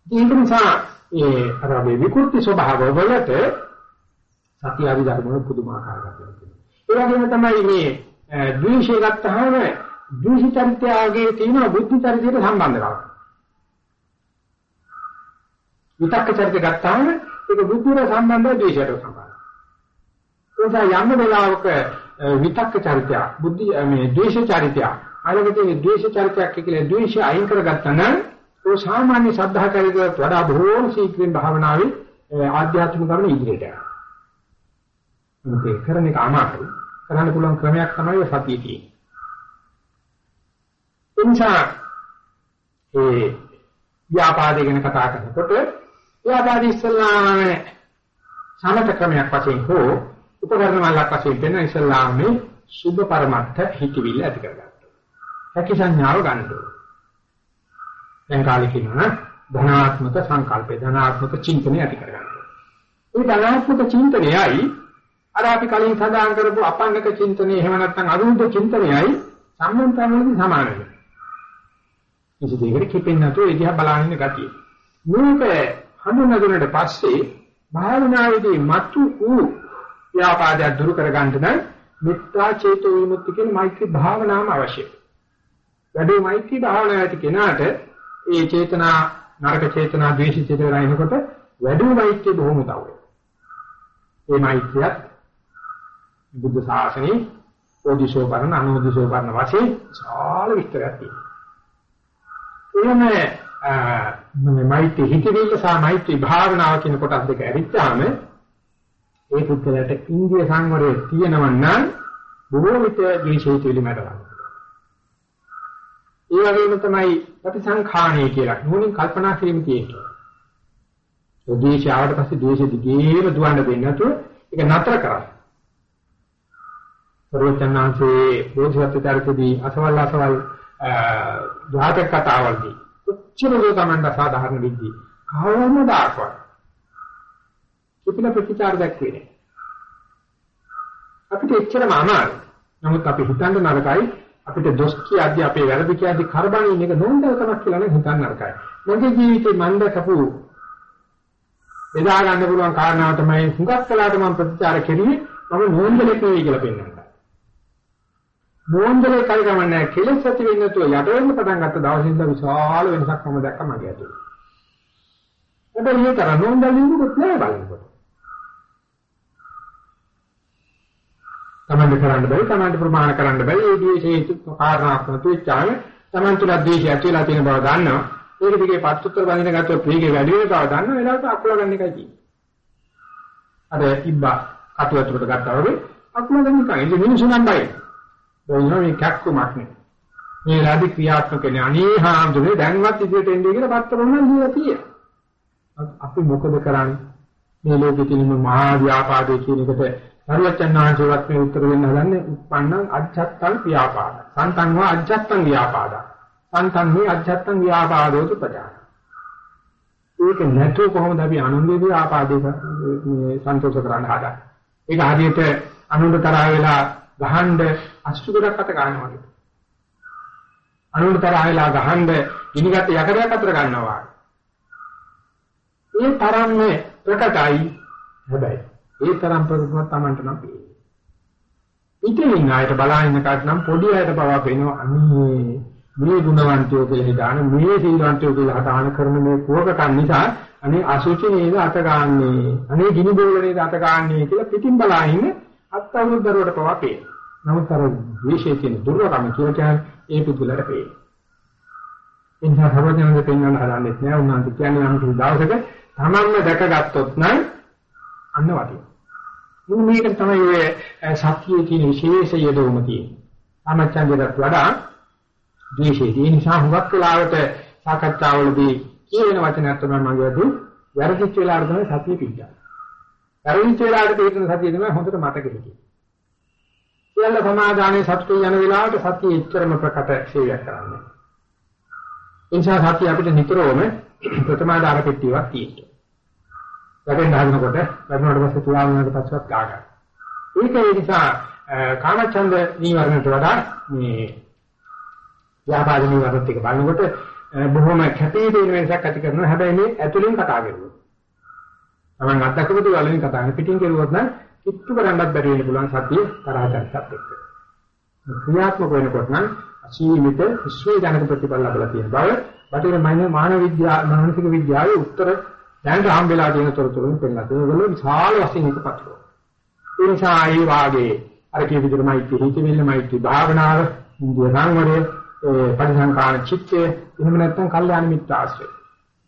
A: ඒක නිසා ඒ අර මේ විකෘති ස්වභාව වලට සතිය ආදි ධර්ම පුදුමාකාර ගතියක් තියෙනවා. ඒ වගේම තමයි මේ ද්වේෂය ගත්තාම දූෂි චරිතයගේ තියෙන බුද්ධි චරිතයට සම්බන්ධතාවය. විතක්ක චරිත ගත්තාම ඒක බුද්ධියට සම්බන්ධව දේශයට සම්බන්ධයි. ඒසා යම් වෙලාවක විතක්ක චරිතය, බුද්ධි මේ ද්වේෂ චරිතය, අලගදී ද්වේෂ චරිතයක් කියලා ද්වේෂය අයින් කරගත්තා නම් ඒ සාමාන්‍ය ශ්‍රද්ධා චරිතයට වඩා බොහෝම ශීක්‍රයෙන් භාවනාවේ ආධ්‍යාත්මික ගමන ඉදිරියට යනවා. මේක කරන එක අමාරුයි. කරන්න පුළුවන් ක්‍රමයක් තමයි සතිය තියෙන්නේ. එනිසා ඒ ව්‍යාපාදේ ගැන කතා කරනකොට ව්‍යාපාද ඉස්සල්ලාම සමත ක්‍රමයක් වශයෙන් හෝ උපකරණ වලක් වශයෙන් වෙන ඉස්සල්ලාමේ සුභ පරමත්ත හිතවිල්ල ඇති කරගන්නවා. හැකි සංඥාව ගන්න ඕනේ. දැන් කාලේ කියනවා ධනාත්මක සංකල්පේ ධනාත්මක චින්තනය ඇති කරගන්නවා. මේ ධනාත්මක චින්තනයයි අර අපි කලින් සඳහන් කරපු අපංගක චින්තනය එහෙම නැත්නම් අරුද්ධ චින්තනයයි සම්බන්ධතාවයේදී සමාන වෙනවා. කිසි දෙයකට කිපෙන්නේ නැතුව ඒ දිහා බලන ඉන්න ගතිය. මේක හඳුනගන්නට පස්සේ භාවනාවේදී මතු වූ ව්‍යාපාදයක් දුරු කරගන්න නම් මිත්‍යා චේතෝ විමුක්ති කියන මෛත්‍රී භාවනාවම අවශ්‍යයි. වැඩි මෛත්‍රී භාවනාව ඇති කෙනාට ඒ චේතනා නරක චේතනා ද්වේෂ චේතනා එනකොට වැඩි මෛත්‍රී බොහොම උදව් ඒ මෛත්‍රියත් බුද්ධ ශාසනයේ ඕදිසෝපරණ අනෝදිසෝපරණ වශයෙන් සාල විස්තරයක් තියෙනවා. එහෙම මේ මෛත්‍රී හිතවිල්ල සහ මෛත්‍රී භාවනාව කියන කොටස් දෙක ඇරිච්චාම ඒ පුද්ගලයාට ඉන්දිය සංවරය තියෙනව නම් බොහෝ විට ද්වේෂය පිළිමඩ ගන්නවා. ඒ වගේම තමයි ප්‍රතිසංඛාණය කියලා නෝනින් කල්පනා කිරීම තියෙනවා. ඒ ද්වේෂය ආවට පස්සේ ද්වේෂෙ දිගේම දුවන්න දෙන්නේ නැතුව ඒක නතර කරන්න. සර්වචන්නාංශේ බෝධිසත්වතරකදී අසවල් අසවල් ජාතක කතාවල්දී කොච්චරද තමන්ට සාධාරණ විදිහේ කවමදාකවත් කිපින ප්‍රතිචාර දැක්වේ නෑ. අපිට එච්චරම අමාරුයි. නමුත් අපි හිතන්න නරකයි අපිට දොස් කියද්දි අපේ වැරදි කියද්දි කරබනින් එක නෝන්දකමක් කියලා නම් හිතන්න නරකයි. මගේ ජීවිතේ මම දැකපු බෙදා ගන්න පුළුවන් කාරණාව තමයි හුඟක් කලකට මම ප්‍රතිචාර කෙරුවේ මම නෝන්දලෙක් නෙවෙයි කියලා පෙන්වන්න. නෝන්දලේ කල් ගමන්නේ කෙලෙස් ඇති වෙන්නේ නැතුව යට වෙන්න පටන් ගත්ත දවසේ ඉඳලා විශාල වෙනසක් මම දැක්කා මගේ ඇතුලේ. හැබැයි ඒක නෝන්දලින්කුත් නෑ බලනකොට. තමන්ට කරන්න බැරි තමන්ට ප්‍රමාණ කරන්න බැරි ඒ ද්වේෂයේ කාරණාත්මක වෙච්චාම තමන් තුල ද්වේෂය ඇති වෙලා තියෙන බව දන්නවා. ඒක දිගේ පත්තුත්තර බඳින ගත්තොත් වේගේ වැඩි වෙන බව දන්නවා. එලාට අකුල ගන්න එකයි තියෙන්නේ. අර ඉබ්බා කටු ඇතුලට ගත්තා වගේ අකුල ගන්න එකයි. ඉතින් මිනිස්සු නම් බයි බොයිනෝ මේ කැක්කුමක් නේ මේ රාදි ක්‍රියාත්මක නේ අනේ හාමුදුරනේ දැන්වත් ඉදිරියට එන්නේ කියලා පත්තර වුණා කියලා තියෙනවා අපි මොකද කරන්නේ මේ ලෝකෙ තියෙන මහා ව්‍යාපාදයේ කියන එකට සරුවචනාංශවත් මේ උත්තර දෙන්න හදන්නේ උප්පන්නං අජ්ජත්තං ව්‍යාපාද. සන්තං වා අජ්ජත්තං ව්‍යාපාද. සන්තං මේ අජ්ජත්තං ව්‍යාපාදෝතු පජාන. ඒක නැතුව කොහොමද අපි අනුන්ගේ ව්‍යාපාදේ මේ සන්තෝෂ කරන්න හදන්නේ? ඒක හරියට අනුන්ට තරහ වෙලා ගහන්න අස්තුකඩක් අත ගන්නවා වගේ. අනුන්ට තරහ වෙලා ගහන්න ගිනිගත් යකඩයක් අතර ගන්නවා. ඒ තරම්නේ ප්‍රකටයි හැබැයි ඒ තරම් ප්‍රතිමත් Tamanට නම් පේන්නේ. ඉතින් ආයත බලාගෙන කාට නම් පොඩි අයට පවා පේනවා අනේ මේ ගුණවන්තයෝ කියලා හිතාන මේ සීලවන්තයෝ කියලා හදාන කරන මේ කුවකකන් නිසා අනේ අසුචි නේද අත ගන්නනේ අනේ ගිනි බෝල නේද අත ගන්නනේ කියලා පිටින් බලාගෙන අත් අවුරුද්දරවට පවා පේනවා. නමුත් අර විශේෂ තියෙන දුර්වකම කියලා කියන්නේ ඒ පුදුලට පේනවා. එනිසා සර්වඥයන්ගේ පෙන්වන්න හදන්නේ නැහැ උන්වහන්සේ කියන්නේ නම් කිසි දවසක තමන්ම දැකගත්තොත් නම් අන්න වටිනවා. මේක තමයි ඔය සත්‍යයේ තියෙන විශේෂ යෙදවීම තියෙන්නේ. සාමච්ඡන්දයට වඩා ද්වේෂයේ ඒ නිසා හුඟක් වෙලාවට සාකච්ඡාවලදී කියන වචනයක් තමයි මම කියද්දී වැරදිච්ච වෙලාවට තමයි සතිය පිටන්නේ. වැරදිච්ච වෙලාවට පිටන සතිය තමයි හොඳට මතක හිටියේ. සියල්ල සමාදානයේ සත්‍ය යන වෙලාවට සතිය එච්චරම ප්‍රකට සේවයක් කරන්නේ. ඒ නිසා සතිය අපිට නිතරම ප්‍රථමාදාර පෙට්ටියක් තියෙනවා. වැටෙන්න හදනකොට වැටුණාට පස්සේ තුවාල වුණාට පස්සෙත් ගා ගන්න. ඒක ඒ නිසා කාමචන්ද නීවරණයට වඩා මේ ව්‍යාපාද නීවරණත් එක බලනකොට බොහොම කැපී පෙනෙන වෙනසක් ඇති කරනවා. හැබැයි මේ ඇතුලෙන් කතා කරනවා. තමන් අත්දැකපු දේ වලින් කතා කරන පිටින් කෙරුවොත් නම් කිට්ටු කරන්නත් බැරි වෙන්න පුළුවන් සතිය තරහටත් එක්ක. ක්‍රියාත්මක වෙනකොට නම් අසීමිත විශ්වේජනක ප්‍රතිඵල ලැබලා තියෙන බව බටහිර මානව විද්‍යාව මානසික විද්‍යාවේ උත්තර දැන් හම් වෙලා තියෙන තොරතුරුන් පෙන්නලා ඒගොල්ලෝ විශාල වශයෙන් එකපත්ව. ඒ නිසා ඒ වාගේ අර කිය විදිහමයි හිතෙන්නමයි භාවනාව ඉන්දිය සංවරය පරිසංකාර චිත්තය එහෙම නැත්නම් කල්යාණ මිත්‍ර ආශ්‍රය.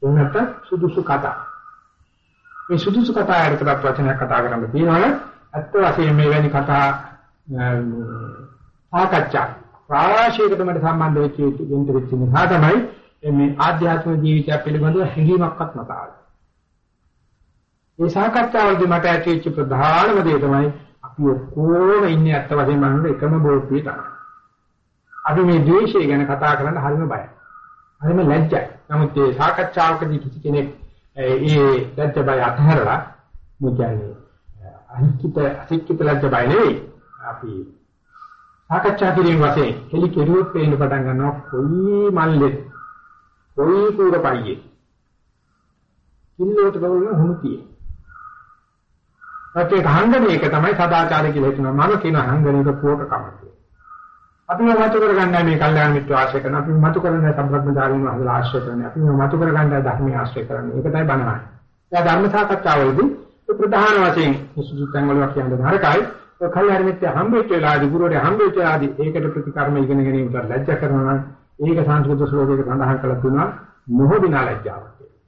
A: එහෙම නැත්නම් සුදුසු කතා. මේ සුදුසු කතා යටතට වචනයක් කතා කරන්න තියෙනවනේ ඇත්ත වශයෙන්ම මේ වැනි කතා සාකච්ඡා රාශියකට මට සම්බන්ධ වෙච්ච දෙන්න වෙච්ච නිසා තමයි මේ ආධ්‍යාත්මික ජීවිතය පිළිබඳව හැඟීමක්වත් නැතාවේ. මේ සාකච්ඡාවේදී මට ඇතිවෙච්ච ප්‍රධානම දේ තමයි අපි ඔක්කොම ඉන්නේ අත්ත වශයෙන් බලනකොට එකම බෝට්ටුවේ තමයි. අපි මේ ද්වේෂය ගැන කතා කරන්න හරිම බයයි. හරිම ලැජ්ජයි. නමුත් මේ සාකච්ඡාවකදී කිසි කෙනෙක් ඒ ලැජ්ජ බය අතහැරලා මුජානේ අහික්කිත අහික්කිත ලැජ්ජ බය නෙවෙයි. අපි සාකච්ඡා කිරීම වශයෙන් හෙලි කෙරුවොත් පේන්න පටන් ගන්නවා කොයි මල්ලේ කොයි කුරපයියේ කිල්ලෝට බලන හුමුතියේ ඒත් හංගන එක තමයි සදාචාරය කියලා හිතනවා. මම කියන හංගන එක කෝක කමක්. අපි මතු කරගන්නයි මේ කල්යාණ මිත්‍ර ආශ්‍රය කරන අපි මතු කරන්නේ සම්බ්‍රහ්මචාරීන් වහන්සේලා ආශ්‍රය කරන්නේ අපි මතු කරගන්නයි ධර්මයේ ආශ්‍රය කරන්නේ ඒකටයි බණවන්නේ. එයා ධර්ම සාකච්ඡාවේදී ප්‍රධාන වශයෙන් සුසුසු තැන් වල කියන්නේ නරකයි. ඒ කල්යාණ මිත්‍ර හම්බෙච්ච වෙලාවදී ගුරුවරයා හම්බෙච්ච වෙලාවදී ඒකට ප්‍රතිකර්ම ඉගෙන ගැනීමට ලැජ්ජා කරනවා නම් ඒක සංස්කෘත ශ්ලෝකයක සඳහන් කරලා තියෙනවා මොහොදිනා ලැජ්ජාවක් කියලා.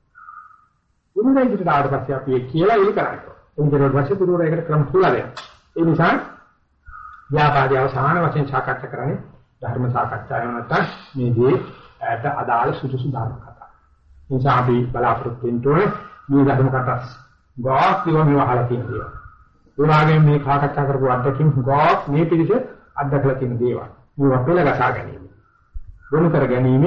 A: ගුරුවරයා ඉදිරියට ආවට පස්සේ අපි කියලා ඉලි කරන්නේ. එන්ජරෝඩ් වශයෙන් ගුරුවරයා ඒකට ක්‍රම තුලා දෙනවා. ඒ නිසා ව්‍යාපාරය අවසාන වශයෙන් සාකච්ඡා කරන්නේ ධර්ම සාකච්ඡාව නැත්නම් මේ දේ ඇට අදාළ සුදුසු ධර්ම කතා. ඒ නිසා අපි බලාපොරොත්තු වෙන්න ඕනේ මේ ධර්ම කතා ගාක් කියවම අහලා තියෙන දේවල්. ඒ වගේම මේ සාකච්ඡා කරපු අත්දැකීම් ගාක් මේ පිළිස අත්දකලා තියෙන දේවල්. මේවා පෙළගසා ගැනීම. ගොනු කර ගැනීම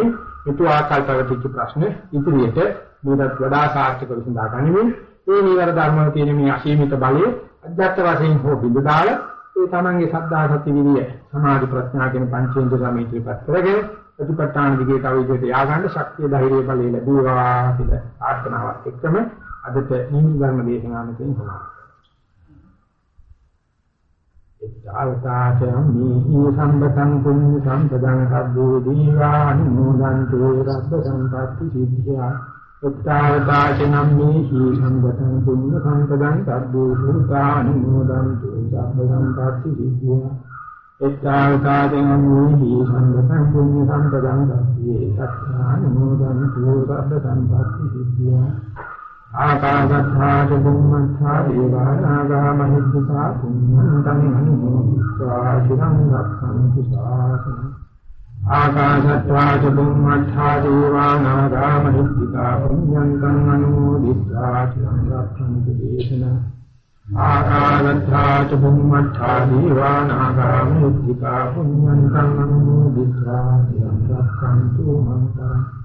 A: ඊට ආකල්පවලින් ප්‍රශ්න ඉදිරියට මේකට වඩා සාර්ථක විසඳා ගැනීම ඒ නිවර ධර්මවල තියෙන මේ අසීමිත බලය අධ්‍යාත්ම වශයෙන් හෝ බිඳ දාලා ඒ තමන්ගේ සද්ධා සති විරිය සමාධි ප්‍රඥා කියන පංචේන්ද්‍රිය සමීත්‍රිපත් කරගෙන ප්‍රතිපත්තාන දිගේ තව විදිහට යාගන්න ශක්තිය ධෛර්යය බලය ලැබුවා කියලා ආර්ථනාවක් එක්කම අදට නිවිගර්ම දේශනාවකින් හොනවා. එත්තාවතාචම් මීහි සම්බතං පුඤ්ඤ සම්පදං සබ්බේ දීවානුමෝදන්තු රබ්බ සම්පatti සිද්ධා උත්තාවතාචනම් මේහි සම්බතං පුඤ්ඤ සම්පදං සබ්බේ සුතානුමෝදන්තු සම්බදං තාති විද්‍යා එත්තාවකාදෙන් අනුහි සම්බතං පුඤ්ඤ සම්පදං දාතියේ සත්‍යානුමෝදං සෝරබ්බ සම්පatti විද්‍යා ආකාශත්ථා චුම්මත්ථා දේවානාගා මහිද්දසා පුඤ්ඤං අනුමෝදිत्वा චිරං රක්ඛන්තු සාසනං ආකාශත්ථා චුම්මත්ථා දේවානාගා මහිද්දසා පුඤ්ඤං අනුමෝදිत्वा චිරං රක්ඛන්තු දේශනං ආකාශත්වා ච බුම්මත්ථා දේවානාගා මහිත්‍තිකා පුඤ්ඤන්තං අනුමෝදිत्वा චිරං රක්ඛන්තු මං පරං